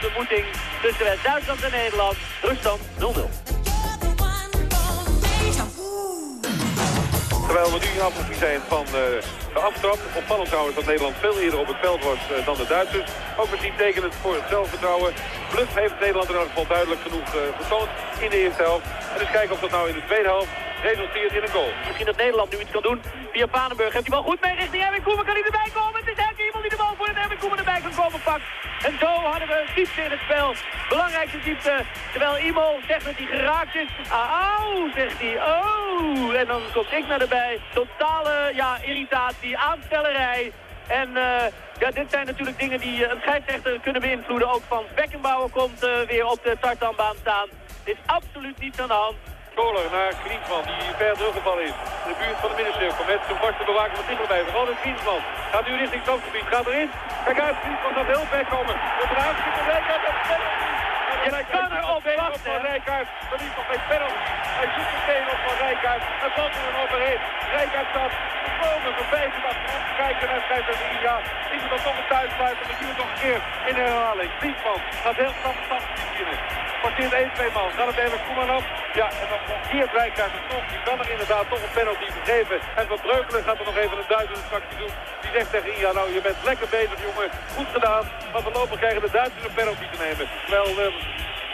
ontmoeting tussen Duitsland en Nederland. Ruststand 0-0. Terwijl we nu in afwachting zijn van uh, de aftrap. Opvallend trouwens dat Nederland veel eerder op het veld was uh, dan de Duitsers. Ook misschien tekenend voor het zelfvertrouwen. Bluff heeft Nederland in elk geval duidelijk genoeg getoond in de eerste helft. En dus kijken of dat nou in de tweede helft resulteert in een goal. Misschien dat Nederland nu iets kan doen. Via Panenburg heeft hij wel goed mee richting Erwin Koeman. Kan hij erbij komen? Het is Henk iemand die de bal voor het Erwin Koeman erbij kan komen pakt. En zo hadden we diepte in het spel. Belangrijkste diepte. Terwijl Imo zegt dat hij geraakt is. Auw, zegt hij. Oh. En dan komt ik naar erbij. Totale ja, irritatie, aanstellerij. En uh, ja, dit zijn natuurlijk dingen die uh, een scheidsrechter kunnen beïnvloeden. Ook van Beckenbauer komt uh, weer op de tartanbaan staan. Er is absoluut niets aan de hand. Koller naar Griezmann, die ver teruggevallen is. In de buurt van de middencirkel met zijn vaste bewaker van dichterbij. Vooral in Griezmann. Gaat nu richting het. Gaat erin. Kijk uit, Griezmann gaat heel ver komen. Op een aanschiet van Rijkaard. Je kan er op wachten. Van Rijkaard. Dat is nog geen penalty. Hij zoekt meteen op van Rijkaard. Hij valt er overheen. Rijkaard staat volkomen verwijzend achterom te kijken naar scheidsrechter. Ja, is het dan toch een thuisfluit. Dan duurt nog een keer in de herhaling. Griezmann gaat heel snel stap binnen. Passeert 1, 2 man. Gaat het even Koeman op. Ja, en dan blokkeert Rijkaard het toch. Die kan er inderdaad toch een penalty geven. En Van Breukelen gaat er nog even een duizend actie doen. Die zegt tegen Ia, nou je bent lekker bezig jongen. Goed gedaan. Maar voorlopig krijgen de Duitsers een penalty te nemen. Terwijl uh,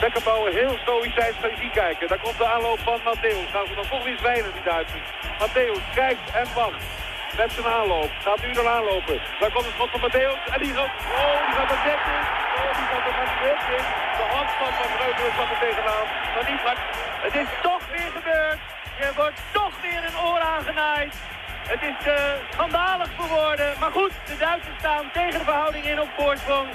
Beckenbauer heel stoïcijns strategie kijken. Daar komt de aanloop van Matthäus. Gaan ze dan toch weer zwijnen die Duitsers. Matthäus kijkt en wacht. Met zijn aanloop. Gaat nu dan aanlopen. Daar komt het schot van Matthäus. En die gaat... Oh, die gaat er net in. Oh, die gaat er net in. De handstand van Breukelen zat er tegenaan. Maar niet hard. Het is toch weer gebeurd. Je wordt toch weer een oor aangenaaid. Het is uh, schandalig geworden. Maar goed, de Duitsers staan tegen de verhouding in op voorsprong.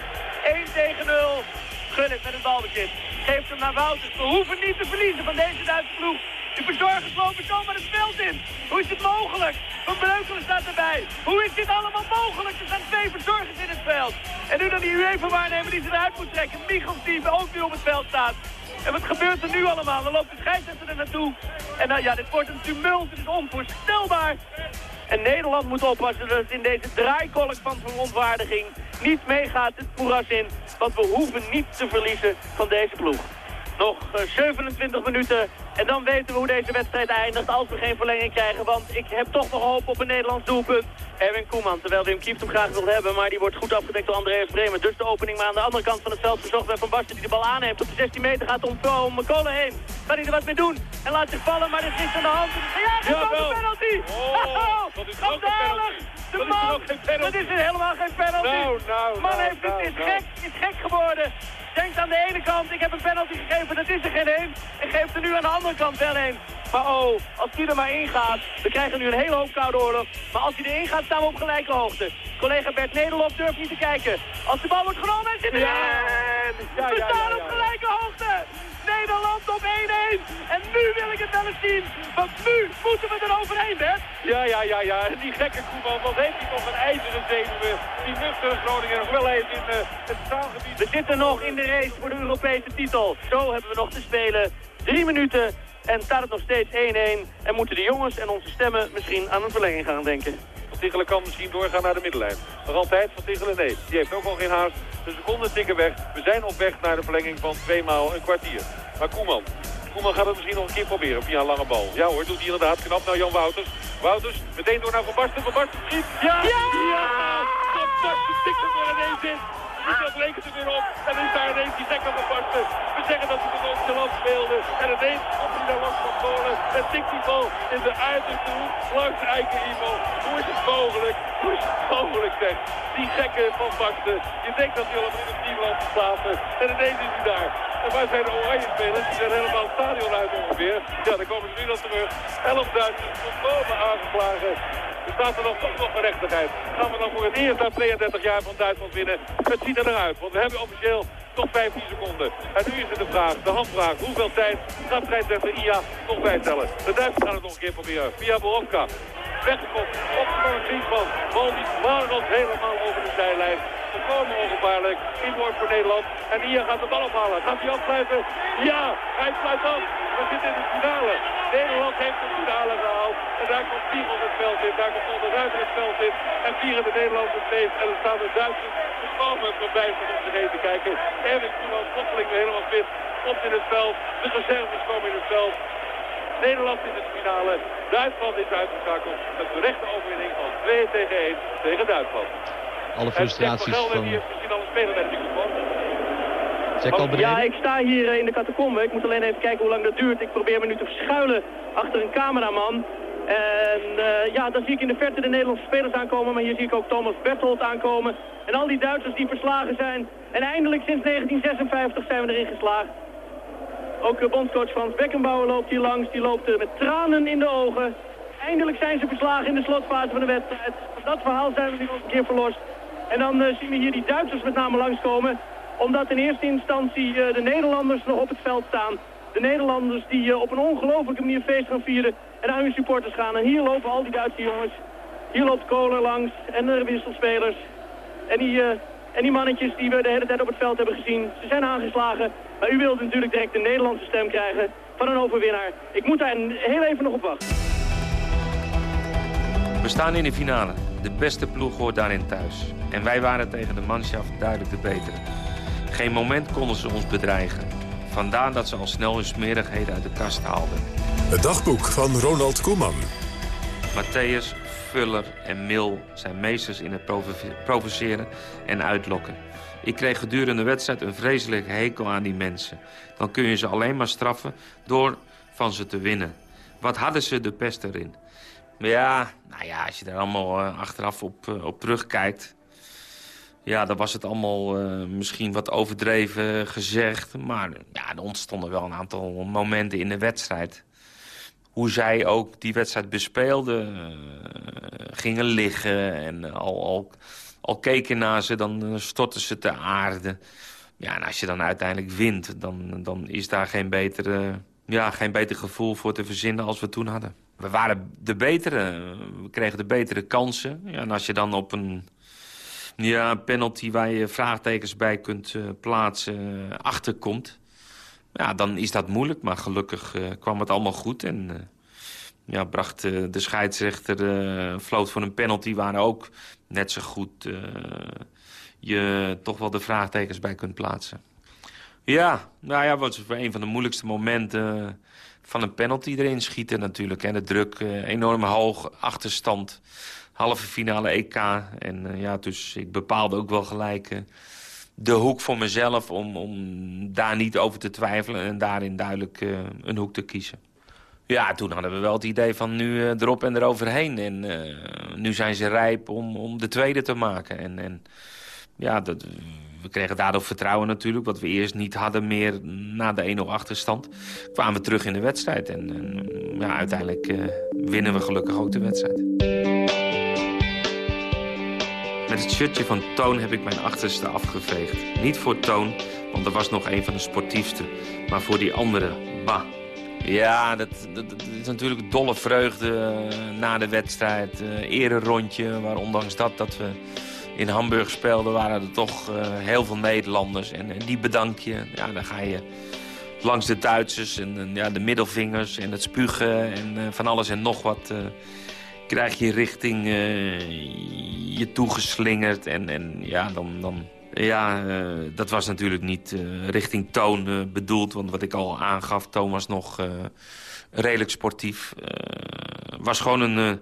1 tegen 0. Gullit met een balbezit. Geeft hem naar Wouters. We hoeven niet te verliezen van deze Duitse ploeg. De verzorgers lopen zomaar het veld in. Hoe is het mogelijk? Van Breukelen staat erbij. Hoe is dit allemaal mogelijk? Er zijn twee verzorgers in het veld. En nu dan die UEFA-waarnemer die ze eruit moet trekken. Michels die ook nu op het veld staat. En wat gebeurt er nu allemaal? Dan loopt de scheidsrechter er naartoe. En nou ja, dit wordt een tumult. Het is onvoorstelbaar. En Nederland moet oppassen dat het in deze draaikolk van verontwaardiging niet meegaat het moeras in. Want we hoeven niet te verliezen van deze ploeg. Nog 27 eh, minuten en dan weten we hoe deze wedstrijd eindigt als we geen verlenging krijgen. Want ik heb toch nog hoop op een Nederlands doelpunt. Erwin Koeman, terwijl Wim Kieft hem graag wil hebben. Maar die wordt goed afgedekt door Andreas Bremer. Dus de opening maar aan de andere kant van het veld verzocht werd Van Basten die de bal aanneemt. Op de 16 meter gaat om, om Kolen heen. Kan hij er wat mee doen? En laat zich vallen, maar er is niks aan de hand. Ja, dat is een penalty! Oh, dat is ook penalty. De man, dat is helemaal geen penalty. Nou, nou, man nou, heeft, nou, is, gek, is gek geworden. Denkt aan de ene kant, ik heb een penalty gegeven, dat is er geen één. En geeft er nu aan de andere kant wel een. Maar oh, als die er maar in gaat, we krijgen nu een hele hoop koude oorlog. Maar als hij erin gaat, staan we op gelijke hoogte. Collega Bert Nederlof durft niet te kijken. Als de bal wordt genomen, het erin! Ja, we ja, staan ja, op ja. gelijke hoogte! Nederland op 1-1! En nu wil ik het wel eens zien, want nu moeten we er overheen, Bert. Ja, ja, ja, ja. Die gekke Koeman, wat heeft hij toch een ijzeren zenuwen. Die nuchtere Groningen nog wel even in eh, het staalgebied. We zitten nog in de race voor de Europese titel. Zo hebben we nog te spelen. Drie minuten en staat het nog steeds 1-1. En moeten de jongens en onze stemmen misschien aan een verlenging gaan denken. Van Tichelen kan misschien doorgaan naar de middenlijn. Nog altijd Van Tichelen, nee. Die heeft ook al geen haast. De seconden tikken weg. We zijn op weg naar de verlenging van twee maal een kwartier. Maar Koeman. Koeman gaat het misschien nog een keer proberen via een lange bal. Ja hoor, doet hij inderdaad. Knap naar Jan Wouters. Wouters, meteen door naar Van Basten. Van Basten schiet. Ja! Ja! Van Basten tikt er door ineens in. Dat rekent er weer op. En is daar ineens die gekke Van Basten. We zeggen dat hij de Noordse land speelde. En ineens komt hij daar langs van Polen. En tikt die bal in de uiterste hoek langs Eiken Ivo. Hoe is het mogelijk? Hoe is het mogelijk zeg? Die gekke Van Basten. Je denkt dat hij al in het Nederland slapen. En ineens is hij daar. En waar zijn de oranje spelers? Die zijn helemaal het stadion uit ongeveer. Ja, dan komen ze nu dan terug. 11 Duitsers volkomen aangeslagen. Staat er dan toch nog gerechtigheid. Gaan we dan voor het eerst na 32 jaar van Duitsland winnen? Het ziet er naar uit, want we hebben officieel nog 15 seconden. En nu is het de vraag, de handvraag. Hoeveel tijd gaat scheidsrechter IA nog bijtellen? De Duitsers gaan het nog een keer proberen. Via Borovka. Weggekopt. Opgevangen Griezmann. Bal die dwarrelt helemaal over de zijlijn. Volkomen ongevaarlijk. Inworp voor Nederland. En hier gaat de bal ophalen. Gaat hij afsluiten? Ja, hij sluit af. We zitten in de finale. Nederland heeft de finale gehaald. En daar komt Piegel het veld in. Daar komt Onder het veld in. En vieren de Nederlanders feest. En er staan de Duitsers volkomen verbijsterd om zich heen te kijken. Erwin Koeman, plotseling helemaal fit. Komt in het veld. De reserves komen in het veld. Nederland in de finale. Duitsland is uitgeschakeld. Een terechte overwinning van 2 tegen 1 tegen Duitsland. Alle frustraties van... de Oh, ja, ik sta hier in de catacombe. Ik moet alleen even kijken hoe lang dat duurt. Ik probeer me nu te verschuilen achter een cameraman. En eh, ja, dan zie ik in de verte de Nederlandse spelers aankomen. Maar hier zie ik ook Thomas Berthold aankomen. En al die Duitsers die verslagen zijn. En eindelijk sinds 1956 zijn we erin geslaagd. Ook eh, bondscoach Frans Beckenbauer loopt hier langs. Die loopt eh, met tranen in de ogen. Eindelijk zijn ze verslagen in de slotfase van de wedstrijd. Dat verhaal zijn we nu nog een keer verlost. En dan eh, zien we hier die Duitsers met name langskomen. Omdat in eerste instantie eh, de Nederlanders nog op het veld staan. De Nederlanders die eh, op een ongelofelijke manier feest gaan vieren. En naar hun supporters gaan. En hier lopen al die Duitse jongens. Hier loopt Kohler langs. En de wisselspelers. En die, en die mannetjes die we de hele tijd op het veld hebben gezien. Ze zijn aangeslagen. Maar u wilt natuurlijk direct een Nederlandse stem krijgen van een overwinnaar. Ik moet daar heel even nog op wachten. We staan in de finale. De beste ploeg hoort daarin thuis. En wij waren tegen de manschaft duidelijk de betere. Geen moment konden ze ons bedreigen. Vandaar dat ze al snel hun smerigheden uit de kast haalden. Het dagboek van Ronald Koeman. Matthäus, Vuller en Mil zijn meesters in het provo- provoceren en uitlokken. Ik kreeg gedurende de wedstrijd een vreselijke hekel aan die mensen. Dan kun je ze alleen maar straffen door van ze te winnen. Wat hadden ze de pest erin? Maar ja, nou ja, als je er allemaal eh, achteraf op, eh, op terugkijkt... Ja, dan was het allemaal eh, misschien wat overdreven gezegd. Maar ja, er ontstonden wel een aantal momenten in de wedstrijd. Hoe zij ook die wedstrijd bespeelden. eh, gingen liggen en al, al, al keken naar ze, dan eh, stortten ze te aarde. Ja, en als je dan uiteindelijk wint, dan, dan is daar geen, betere, ja, geen beter gevoel voor te verzinnen als we toen hadden. We waren de betere, we kregen de betere kansen. Ja, en als je dan op een ja, een penalty waar je vraagtekens bij kunt eh, plaatsen eh, achterkomt... Ja, dan is dat moeilijk, maar gelukkig eh, kwam het allemaal goed. En ja, bracht de scheidsrechter floot voor een penalty... waar ook net zo goed je toch wel de vraagtekens bij kunt plaatsen. Ja, nou ja, was een van de moeilijkste momenten van een penalty erin schieten natuurlijk. En de druk, enorm hoog, achterstand, halve finale EK. En ja, dus ik bepaalde ook wel gelijk de hoek voor mezelf... om, om daar niet over te twijfelen en daarin duidelijk uh, een hoek te kiezen. Ja, toen hadden we wel het idee van nu erop en eroverheen. En nu zijn ze rijp om, om de tweede te maken. En, en ja, dat, we kregen daardoor vertrouwen natuurlijk. Wat we eerst niet hadden meer na de 1-0 achterstand. Kwamen we terug in de wedstrijd. En, en ja, uiteindelijk winnen we gelukkig ook de wedstrijd. Met het shirtje van Toon heb ik mijn achterste afgeveegd. Niet voor Toon, want er was nog een van de sportiefste. Maar voor die andere, bah. Ja, dat, is natuurlijk dolle vreugde eh, na de wedstrijd. Uh, rondje, waar ondanks dat, dat we in Hamburg speelden... waren er toch uh, heel veel Nederlanders. En, en, die bedank je. Ja, dan ga je langs de Duitsers en, en ja, de middelvingers en het spugen... en van alles en nog wat krijg je richting uh, je toegeslingerd. En, en ja, dan... dan ja, uh, dat was natuurlijk niet uh, richting Toon bedoeld. Want wat ik al aangaf, Toon was nog redelijk sportief. was gewoon een...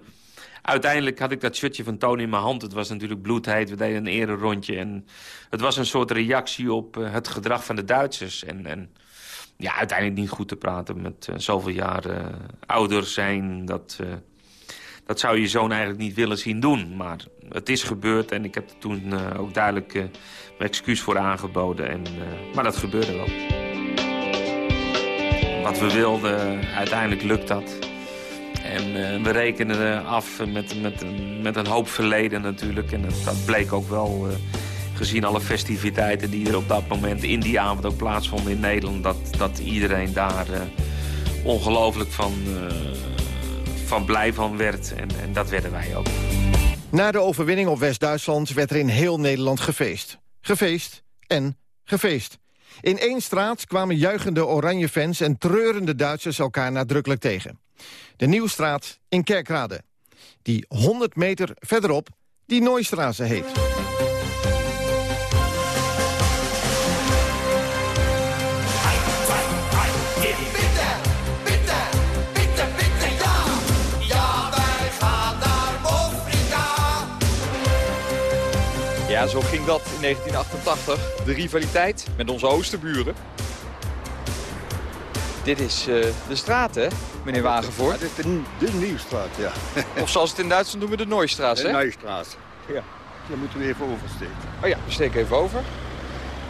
uiteindelijk had ik dat shirtje van Toon in mijn hand. Het was natuurlijk bloedheet. We deden een ererondje. En het was een soort reactie op het gedrag van de Duitsers. En... en ja, uiteindelijk niet goed te praten met zoveel jaren ouder zijn. Dat, dat zou je zoon eigenlijk niet willen zien doen. Maar het is gebeurd en ik heb er toen uh, ook duidelijk uh, mijn excuus voor aangeboden. En, uh, maar dat gebeurde wel. Wat we wilden, uiteindelijk lukt dat. En we rekenen af met, met, met een hoop verleden natuurlijk. En dat, dat bleek ook wel, gezien alle festiviteiten die er op dat moment in die avond ook plaatsvonden in Nederland... dat, dat iedereen daar ongelooflijk van van blij van werd. En, en dat werden wij ook. Na de overwinning op West-Duitsland werd er in heel Nederland gefeest. Gefeest en gefeest. In één straat kwamen juichende oranje fans en treurende Duitsers elkaar nadrukkelijk tegen. De Nieuwstraat in Kerkrade. Die 100 meter verderop die Nooistraße heet. Ja, zo ging dat in 1988. De rivaliteit met onze oosterburen. Dit is uh, de straat, hè, meneer Wagenvoort? Ja, dit is de, de Nieuwstraat, ja. of zoals het in Duitsland noemen, de Nooistraat, hè? De Nooistraat, ja. Daar moeten we even oversteken. Oh ja, we steken even over.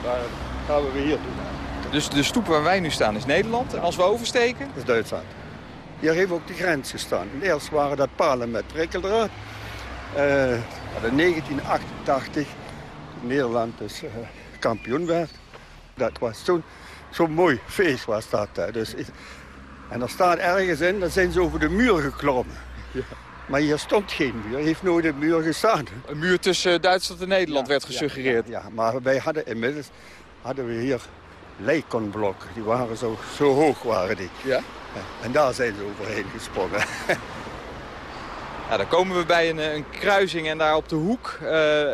Daar gaan we weer hier doen. Dus de stoep waar wij nu staan is Nederland. En als we oversteken? Dat is Duitsland. Hier heeft ook de grens gestaan. Eerst waren dat palen met prikkeldraad. Uh, in 1988 Nederland dus uh, kampioen werd. Dat was zo'n zo mooi feest was dat. Hè. Dus, en er staat ergens in, dat zijn ze over de muur geklommen. Ja. Maar hier stond geen muur, heeft nooit een muur gestaan. Een muur tussen Duitsland en Nederland werd gesuggereerd. Ja, ja, maar wij hadden inmiddels hadden we hier leikonblokken. Die waren zo, zo hoog waren die. Ja? En daar zijn ze overheen gesprongen. Ja, dan komen we bij een, eh, een, kruising en daar op de hoek uh,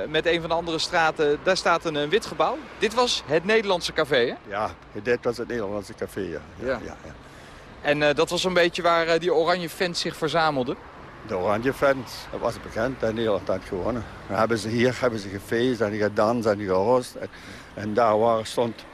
met een van de andere straten, daar staat een, een, wit gebouw. Dit was het Nederlandse café, hè? Ja, dit was het Nederlandse café, ja. ja. ja, ja. En uh, dat was een beetje waar uh, die oranje fans zich verzamelden? De oranje fans, dat was bekend, en Nederland had gewonnen. Dan hebben ze hier hebben ze gefeest en gedanst en gehost. En, en daar waar stond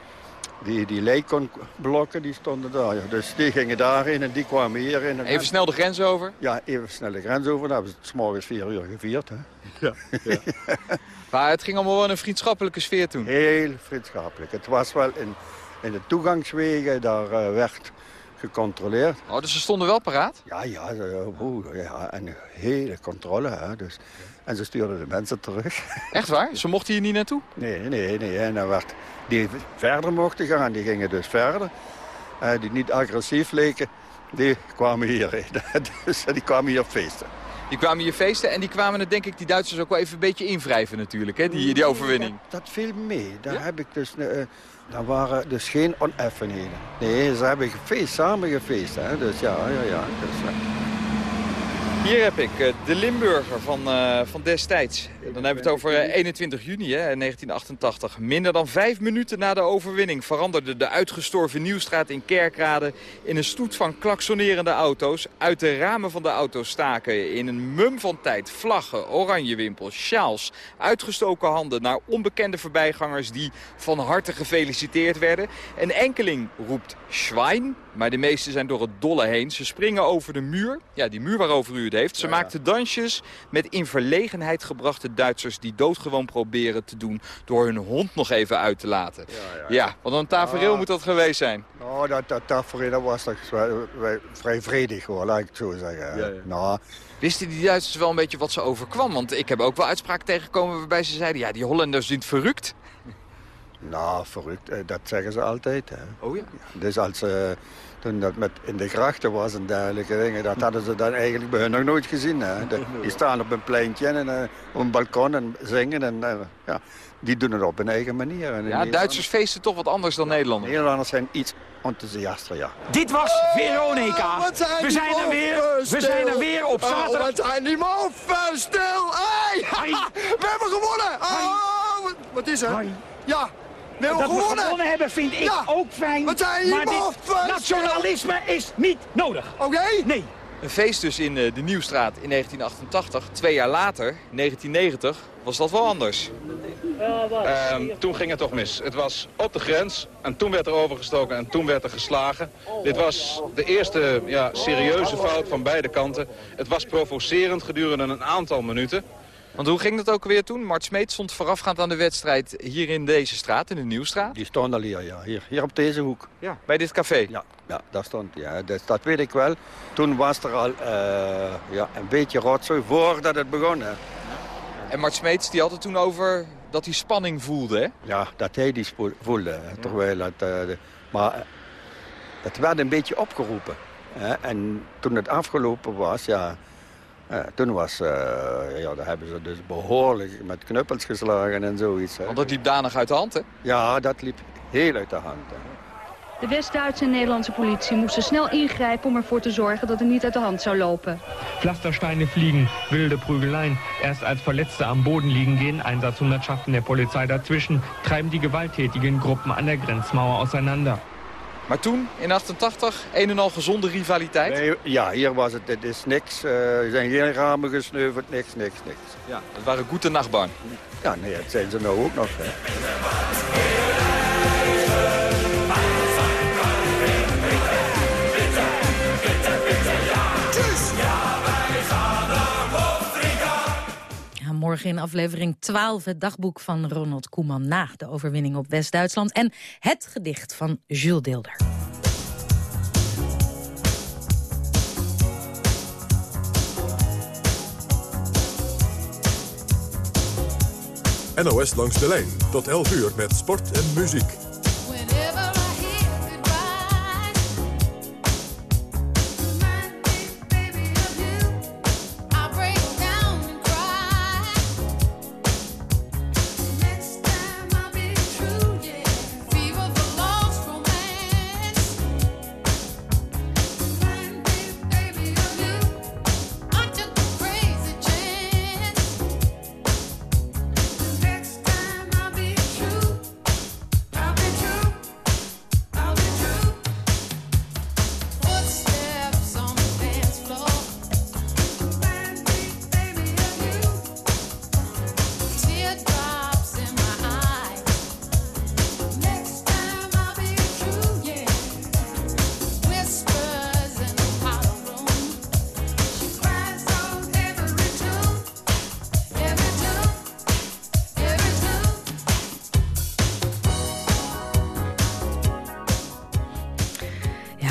die, die Leicon-blokken die stonden daar. Ja. Dus die gingen daarin en die kwamen hierin. Even snel de grens over? Ja, even snel de grens over. Dan hebben ze het morgens vier uur gevierd. Hè. Ja, ja. maar het ging allemaal wel in een vriendschappelijke sfeer toen? Heel vriendschappelijk. Het was wel in, in de toegangswegen, daar uh, werd gecontroleerd. Oh, dus ze stonden wel paraat? Ja, ja, oh, ja en een hele controle. Hè, dus. En ze stuurden de mensen terug. Echt waar? Ze mochten hier niet naartoe? Nee, nee, nee. En dan werd die verder mochten gaan, die gingen dus verder. Uh, die niet agressief leken, die kwamen hier. dus die kwamen hier feesten. Die kwamen hier feesten en die kwamen er denk ik die Duitsers ook wel even een beetje invrijven natuurlijk, hè, die, die overwinning. Dat, dat viel mee. Daar heb ik dus... Uh, daar waren dus geen oneffenheden. Nee, ze hebben gefeest, samen gefeest. Hè. Dus ja, ja, ja. Dus, uh. Hier heb ik eh, de Limburger van, uh, van destijds. Dan hebben we het over 21 juni hè, 1988. Minder dan vijf minuten na de overwinning veranderde de uitgestorven Nieuwstraat in Kerkrade... in een stoet van klaksonerende auto's. Uit de ramen van de auto's staken in een mum van tijd vlaggen, oranjewimpels, sjaals... uitgestoken handen naar onbekende voorbijgangers die van harte gefeliciteerd werden. Een enkeling roept Schwein, maar de meeste zijn door het dolle heen. Ze springen over de muur, ja, die muur waarover u het heeft. Ze maakten dansjes met in verlegenheid gebrachte Duitsers... die doodgewoon proberen te doen door hun hond nog even uit te laten. Ja, ja. ja want een tafereel moet dat geweest zijn. Nou, dat, dat tafereel was toch vrij vredig hoor, laat ik het zo zeggen. Nou, Wisten die Duitsers wel een beetje wat ze overkwam? Want ik heb ook wel uitspraken tegengekomen waarbij ze zeiden... ja, die Hollanders zijn verrukt. Nou, verrukt, eh, dat zeggen ze altijd. Hè. Oh ja? Dus als uh, toen dat met in de grachten was en dergelijke dingen, dat hadden ze dan eigenlijk bij hun nog nooit gezien. Hè. die staan op een pleintje en uh, op een balkon en zingen en ja, die doen het op hun eigen manier. En ja, Duitsers feesten toch wat anders dan Nederlanders. Nederlanders zijn iets enthousiaster, ja. Dit was Veronica. we zijn er weer. We zijn er weer op zaterdag. Oh, wat zijn die? Stil! Hey! we hebben gewonnen! Oh, wat, wat is er? Ja, dat gewonnen. we gewonnen hebben vind ik ook fijn. Wat zijn maar dit nationalisme is niet nodig. Oké? Nee. Een feest dus in de Nieuwstraat in 1988. Twee jaar later, 1990, was dat wel anders. Uh, toen ging het toch mis. Het was op de grens en toen werd er overgestoken en toen werd er geslagen. Dit was de eerste ja, serieuze fout van beide kanten. Het was provocerend gedurende een aantal minuten. Want hoe ging dat ook weer toen? Mart Smeet stond voorafgaand aan de wedstrijd hier in deze straat, in de Nieuwstraat. Die stond al hier, ja. Hier, hier op deze hoek. Ja, bij dit café? Ja, ja daar stond ja, dat, dat weet ik wel. Toen was er al uh, ja, een beetje rotzooi voordat het begon. Hè. En Mart Smeets die had het toen over dat hij spanning voelde, hè? Ja, dat hij die voelde. Ja. Terwijl het, uh, de, maar het werd een beetje opgeroepen. Hè. En toen het afgelopen was, ja... Ja, toen was, uh, ja, daar hebben ze dus behoorlijk met knuppels geslagen en zoiets. Hè. Want dat liep danig uit de hand, hè? Ja, dat liep heel uit de hand. Hè. De West-Duitse en Nederlandse politie moesten snel ingrijpen om ervoor te zorgen dat het niet uit de hand zou lopen. Pflastersteine fliegen, wilde Prügeleien. Erst als Verletzte am Boden liegen gehen Einsatzhundertschaften der Polizei dazwischen, treiben die gewalttätigen Gruppen an der Grenzmauer auseinander. Maar toen, in 88, een en al gezonde rivaliteit? Nee, ja, hier was het, het is niks. Uh, er zijn geen ramen gesneuveld, niks, niks, niks. Ja, het waren goede nachtbaan. Ja, nee, dat zijn ze nou ook nog. Hè. Morgen in aflevering 12 het dagboek van Ronald Koeman... na de overwinning op West-Duitsland. En het gedicht van Jules Deelder. NOS langs de lijn. Tot 11 uur met sport en muziek.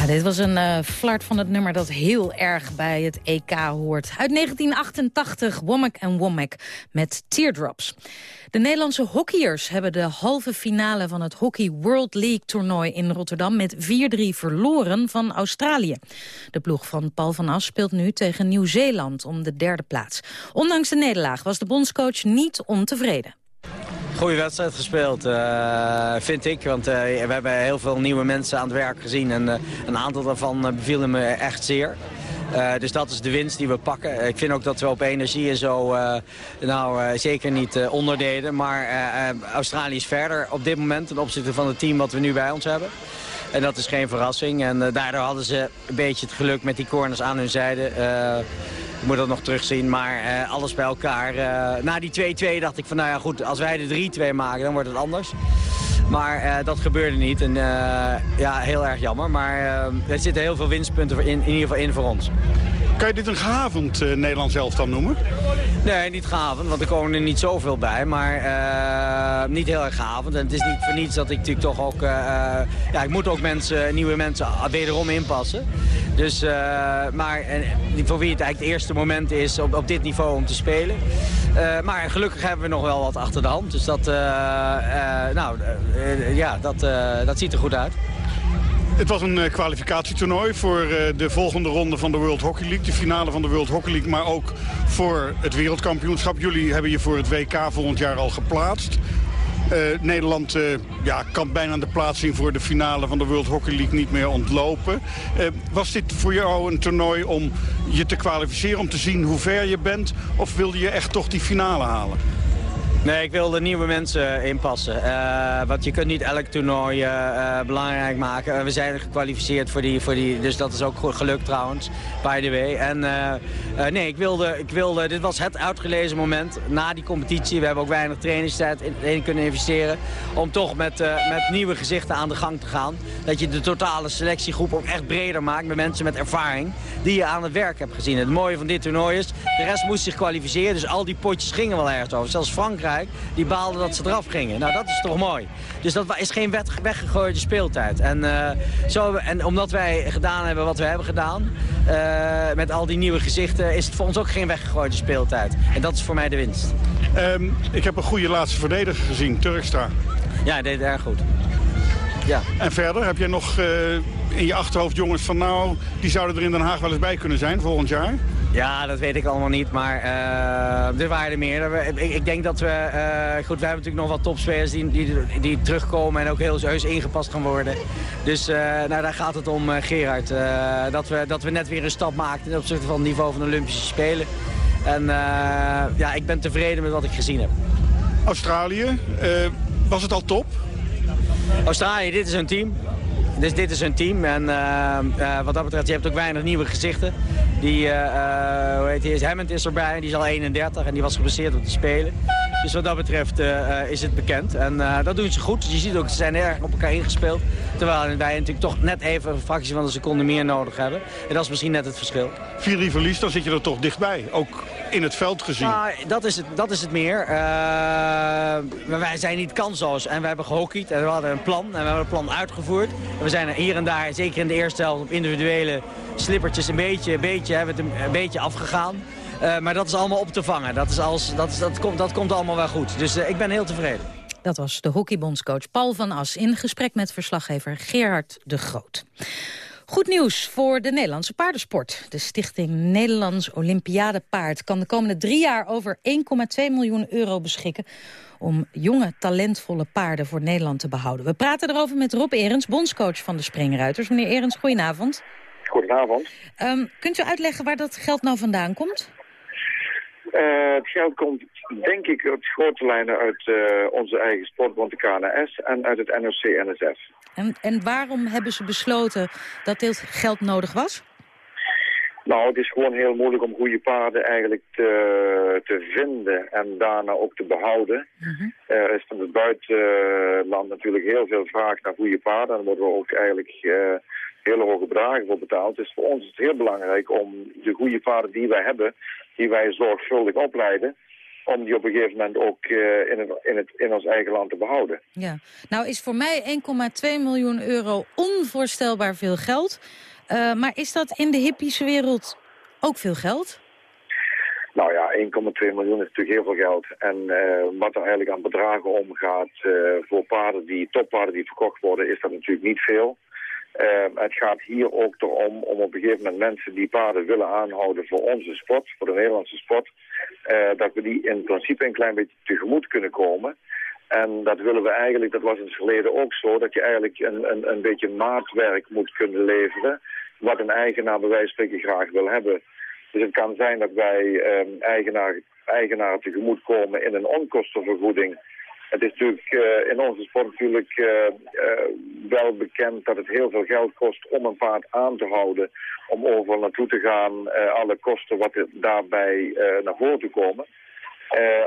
Dit was een uh, flart van het nummer dat heel erg bij het EK hoort. Uit 1988, Womack en Womack met Teardrops. De Nederlandse hockeyers hebben de halve finale van het Hockey World League toernooi in Rotterdam met 4-3 verloren van Australië. De ploeg van Paul van As speelt nu tegen Nieuw-Zeeland om de derde plaats. Ondanks de nederlaag was de bondscoach niet ontevreden. Goede wedstrijd gespeeld, uh, vind ik. Want uh, we hebben heel veel nieuwe mensen aan het werk gezien. En uh, een aantal daarvan bevielen me echt zeer. Dus dat is de winst die we pakken. Ik vind ook dat we op energie en zo nou zeker niet onderdeden. Maar Australië is verder op dit moment ten opzichte van het team wat we nu bij ons hebben. En dat is geen verrassing. En daardoor hadden ze een beetje het geluk met die corners aan hun zijde. Ik moet dat nog terugzien, maar uh, alles bij elkaar. Uh, na die 2-2 dacht ik van, nou ja goed, als wij de 3-2 maken, dan wordt het anders. Maar uh, dat gebeurde niet en ja, heel erg jammer. Maar er zitten heel veel winstpunten in, in ieder geval in voor ons. Kan je dit een gehavend uh, Nederlands elftal noemen? Nee, niet gehavend, want er komen er niet zoveel bij. Maar uh, niet heel erg gehavend. En het is niet voor niets dat ik natuurlijk toch ook... Uh, ja, ik moet ook mensen, nieuwe mensen wederom inpassen. Dus, maar en, voor wie het eigenlijk het eerste moment is op, op dit niveau om te spelen. maar gelukkig hebben we nog wel wat achter de hand. Dus dat, nou, ja, dat, dat ziet er goed uit. Het was een uh, kwalificatietoernooi voor uh, de volgende ronde van de World Hockey League. De finale van de World Hockey League, maar ook voor het wereldkampioenschap. Jullie hebben je voor het WK volgend jaar al geplaatst. Uh, Nederland ja, kan bijna de plaatsing voor de finale van de World Hockey League niet meer ontlopen. was dit voor jou een toernooi om je te kwalificeren, om te zien hoe ver je bent? Of wilde je echt toch die finale halen? Nee, ik wilde nieuwe mensen inpassen. Uh, want je kunt niet elk toernooi uh, belangrijk maken. we zijn gekwalificeerd voor die, voor die, dus dat is ook goed gelukt trouwens, by the way. En nee, ik wilde, ik wilde, dit was het uitgelezen moment na die competitie. We hebben ook weinig trainingstijd in, kunnen investeren. Om toch met, met nieuwe gezichten aan de gang te gaan. Dat je de totale selectiegroep ook echt breder maakt met mensen met ervaring. Die je aan het werk hebt gezien. Het mooie van dit toernooi is, de rest moest zich kwalificeren. Dus al die potjes gingen wel ergens over. Zelfs Frankrijk die baalden dat ze eraf gingen. Nou, dat is toch mooi. Dus dat is geen weggegooide speeltijd. En, uh, zo, en omdat wij gedaan hebben wat we hebben gedaan, uh, met al die nieuwe gezichten, is het voor ons ook geen weggegooide speeltijd. En dat is voor mij de winst. Um, ik heb een goede laatste verdediger gezien, Turkstra. Ja, hij deed erg goed. Ja. En verder, heb jij nog uh, in je achterhoofd jongens van nou, die zouden er in Den Haag wel eens bij kunnen zijn volgend jaar? Ja, dat weet ik allemaal niet, maar uh, er waren er meer. Ik, ik denk dat we, uh, goed, we hebben natuurlijk nog wat topspelers die, die, die terugkomen en ook heel heus ingepast gaan worden. Dus uh, nou, daar gaat het om, Gerard. dat, we, dat we net weer een stap maakten ten opzichte van het niveau van de Olympische Spelen. En ja, ik ben tevreden met wat ik gezien heb. Australië, was het al top? Australië, dit is een team. Dus dit is hun team. En uh, wat dat betreft, je hebt ook weinig nieuwe gezichten. Die, uh, hoe heet hij, Hammond is erbij, die is al 31 en die was geblesseerd om te spelen. Dus wat dat betreft is het bekend. En dat doen ze goed. je ziet ook, ze zijn erg op elkaar ingespeeld. Terwijl wij natuurlijk toch net even een fractie van een seconde meer nodig hebben. En dat is misschien net het verschil. Vier verlies, dan zit je er toch dichtbij. Ook in het veld gezien. Nou, dat is het, dat is het meer. wij zijn niet kansloos en we hebben gehockeyd en we hadden een plan. En we hebben het plan uitgevoerd. we zijn er hier en daar, zeker in de eerste helft, op individuele slippertjes een beetje, een beetje, hebben het een, beetje afgegaan. Uh, maar dat is allemaal op te vangen. Dat, is als, dat, is, dat, komt, dat komt allemaal wel goed. Dus uh, ik ben heel tevreden. Dat was de hockeybondscoach Paul van As in gesprek met verslaggever Gerard de Groot. Goed nieuws voor de Nederlandse paardensport. De stichting Nederlands Olympiade Paard kan de komende drie jaar over 1,2 miljoen euro beschikken om jonge, talentvolle paarden voor Nederland te behouden. We praten erover met Rob Erens, bondscoach van de Springruiters. Meneer Erens, goedenavond. Goedenavond. Um, kunt u uitleggen waar dat geld nou vandaan komt? Uh, het geld komt denk ik op grote lijnen uit uh, onze eigen sportbond, de KNS, en uit het NOC-NSF. En, en waarom hebben ze besloten dat dit geld nodig was? Nou, het is gewoon heel moeilijk om goede paarden eigenlijk te, te vinden en daarna ook te behouden. Mhm. Er is van het buitenland natuurlijk heel veel vraag naar goede paarden. Daar worden we ook eigenlijk uh, hele hoge bedragen voor betaald. Dus voor ons is het heel belangrijk om de goede paarden die wij hebben, die wij zorgvuldig opleiden, om die op een gegeven moment ook uh, in, het, in, het, in ons eigen land te behouden. Ja, nou is voor mij 1,2 miljoen euro onvoorstelbaar veel geld. Uh, maar is dat in de hippische wereld ook veel geld? Nou ja, 1,2 miljoen is natuurlijk heel veel geld. En uh, wat er eigenlijk aan bedragen omgaat voor paarden die, toppaarden die verkocht worden, is dat natuurlijk niet veel. Uh, het gaat hier ook erom om op een gegeven moment mensen die paarden willen aanhouden voor onze sport, voor de Nederlandse sport, uh, dat we die in principe een klein beetje tegemoet kunnen komen. En dat willen we eigenlijk, dat was in het verleden ook zo, dat je eigenlijk een, een, een beetje maatwerk moet kunnen leveren wat een eigenaar bij wijze van spreken graag wil hebben. Dus het kan zijn dat wij um, eigenaar, tegemoet komen in een onkostenvergoeding. Het is natuurlijk uh, in onze sport natuurlijk uh, uh, wel bekend dat het heel veel geld kost om een paard aan te houden. Om overal naartoe te gaan, alle kosten wat er daarbij naar voren te komen.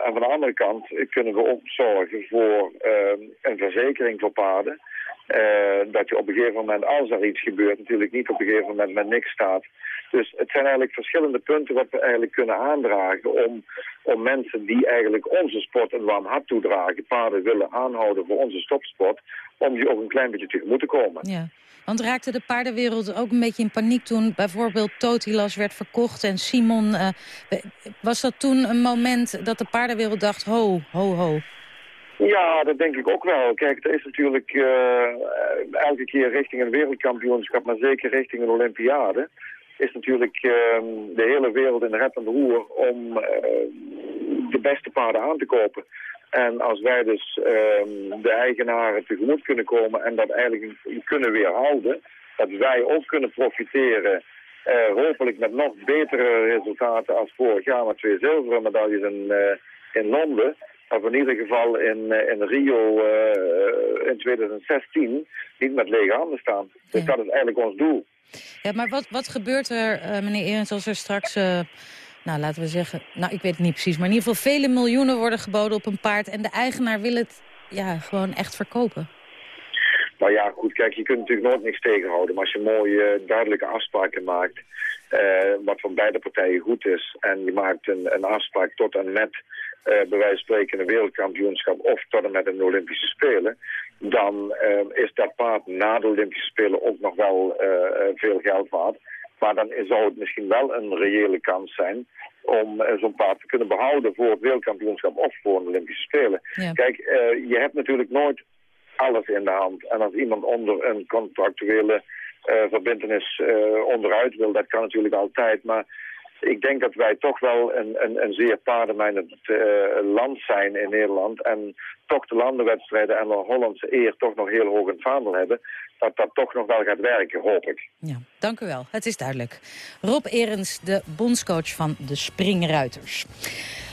En van de andere kant kunnen we ook zorgen voor een verzekering voor paarden. Uh, dat je op een gegeven moment, als er iets gebeurt, natuurlijk niet op een gegeven moment met niks staat. Dus het zijn eigenlijk verschillende punten wat we eigenlijk kunnen aandragen om, om mensen die eigenlijk onze sport een warm hart toedragen, paarden willen aanhouden voor onze stopsport, om die ook een klein beetje tegemoet te komen. Ja. Want raakte de paardenwereld ook een beetje in paniek toen bijvoorbeeld Totilas werd verkocht en Simon... Uh, was dat toen een moment dat de paardenwereld dacht, ho, ho, ho? Ja, dat denk ik ook wel. Kijk, er is natuurlijk uh, elke keer richting een wereldkampioenschap, maar zeker richting een Olympiade, is natuurlijk uh, de hele wereld in de red en roer om uh, de beste paarden aan te kopen. En als wij dus uh, de eigenaren tegemoet kunnen komen en dat eigenlijk kunnen weerhouden, dat wij ook kunnen profiteren, uh, hopelijk met nog betere resultaten als vorig jaar met twee zilveren medailles in, in Londen, of in ieder geval in, in Rio in 2016 niet met lege handen staan. Dus dat is eigenlijk ons doel. Ja, maar wat, wat gebeurt er, meneer Erens, als er straks nou laten we zeggen, nou ik weet het niet precies... maar in ieder geval vele miljoenen worden geboden op een paard... en de eigenaar wil het ja, gewoon echt verkopen. Nou ja, goed, kijk, je kunt natuurlijk nooit niks tegenhouden. Maar als je mooie, duidelijke afspraken maakt... Wat van beide partijen goed is... en je maakt een, een afspraak tot en met... Uh, bij wijze van spreken een wereldkampioenschap... of tot en met een Olympische Spelen... dan uh, is dat paard na de Olympische Spelen ook nog wel veel geld waard... Maar dan zou het misschien wel een reële kans zijn om zo'n paard te kunnen behouden voor het wereldkampioenschap of voor een Olympische Spelen. Ja. Kijk, je hebt natuurlijk nooit alles in de hand. En als iemand onder een contractuele uh, verbindenis onderuit wil, dat kan natuurlijk altijd. Maar ik denk dat wij toch wel een, een, een zeer paardenmijnend land zijn in Nederland. En toch de landenwedstrijden en de Hollandse eer toch nog heel hoog in het vaandel hebben dat dat toch nog wel gaat werken, hoop ik. Ja, dank u wel. Het is duidelijk. Rob Erens, de bondscoach van de Springruiters.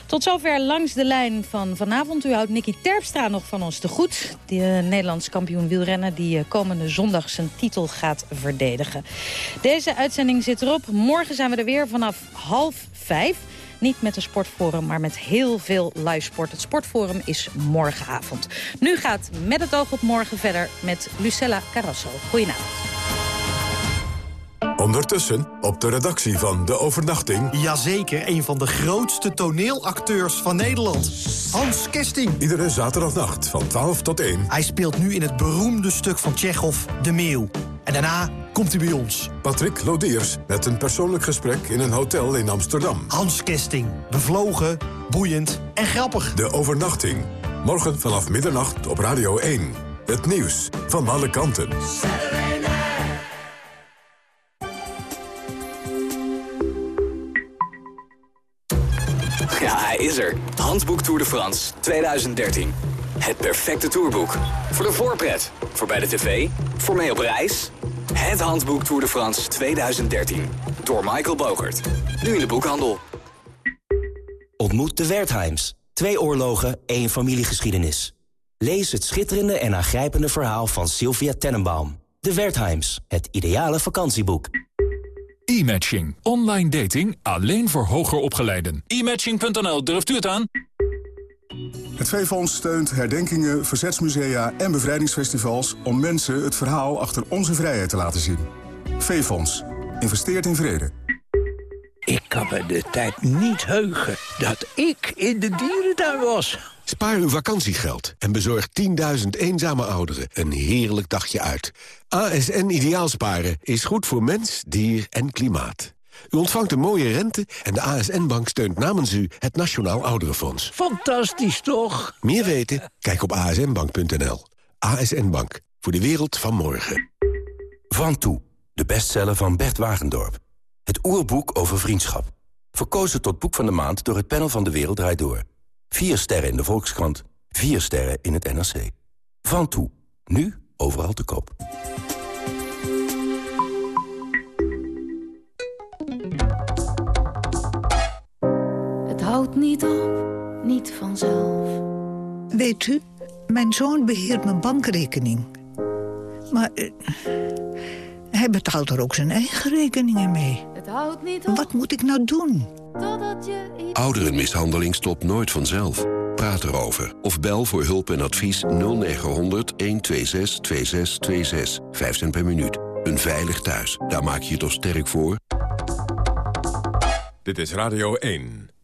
Tot zover langs de lijn van vanavond. U houdt Nicky Terpstra nog van ons te goed. De uh, Nederlands kampioen wielrennen die uh, komende zondag zijn titel gaat verdedigen. Deze uitzending zit erop. Morgen zijn we er weer vanaf half vijf. Niet met een sportforum, maar met heel veel live sport. Het sportforum is morgenavond. Nu gaat Met het oog op morgen verder met Lucella Carrasso. Goedenavond. Ondertussen op de redactie van De Overnachting... Jazeker, een van de grootste toneelacteurs van Nederland. Hans Kesting. Iedere zaterdagnacht van 12 tot 1. Hij speelt nu in het beroemde stuk van Tsjechov, De Meeuw. En daarna komt hij bij ons. Patrick Lodiers met een persoonlijk gesprek in een hotel in Amsterdam. Hans Kesting. Bevlogen, boeiend en grappig. De Overnachting. Morgen vanaf middernacht op Radio 1. Het nieuws van alle kanten. Is er. Handboek Tour de France 2013. Het perfecte tourboek. Voor de voorpret, voor bij de tv, voor mee op reis. Het Handboek Tour de France 2013. Door Michael Bogert. Nu in de boekhandel. Ontmoet de Wertheims. Twee oorlogen, één familiegeschiedenis. Lees het schitterende en aangrijpende verhaal van Sylvia Tenenbaum. De Wertheims, het ideale vakantieboek. E-matching. Online dating alleen voor hoger opgeleiden. E-matching.nl, durft u het aan? Het V-Fonds steunt herdenkingen, verzetsmusea en bevrijdingsfestivals... om mensen het verhaal achter onze vrijheid te laten zien. V-Fonds. Investeert in vrede. Ik kan me de tijd niet heugen dat ik in de dierentuin was. Spaar uw vakantiegeld en bezorg 10.000 eenzame ouderen een heerlijk dagje uit. ASN Ideaalsparen is goed voor mens, dier en klimaat. U ontvangt een mooie rente en de ASN-bank steunt namens u het Nationaal Ouderenfonds. Fantastisch, toch? Meer weten? Kijk op asnbank.nl. ASN Bank, voor de wereld van morgen. Van Toe, de bestseller van Bert Wagendorp. Het oerboek over vriendschap. Verkozen tot boek van de maand door het panel van De Wereld Draait Door. Vier sterren in de Volkskrant, vier sterren in het NRC. Van toe, nu overal te koop. Het houdt niet op, niet vanzelf. Weet u, mijn zoon beheert mijn bankrekening. Maar eh, hij betaalt er ook zijn eigen rekeningen mee. Het houdt niet op. Wat moet ik nou doen? Ouderenmishandeling stopt nooit vanzelf. Praat erover. Of bel voor hulp en advies 0900 126 2626. 5 cent per minuut. Een veilig thuis. Daar maak je je toch sterk voor? Dit is Radio 1.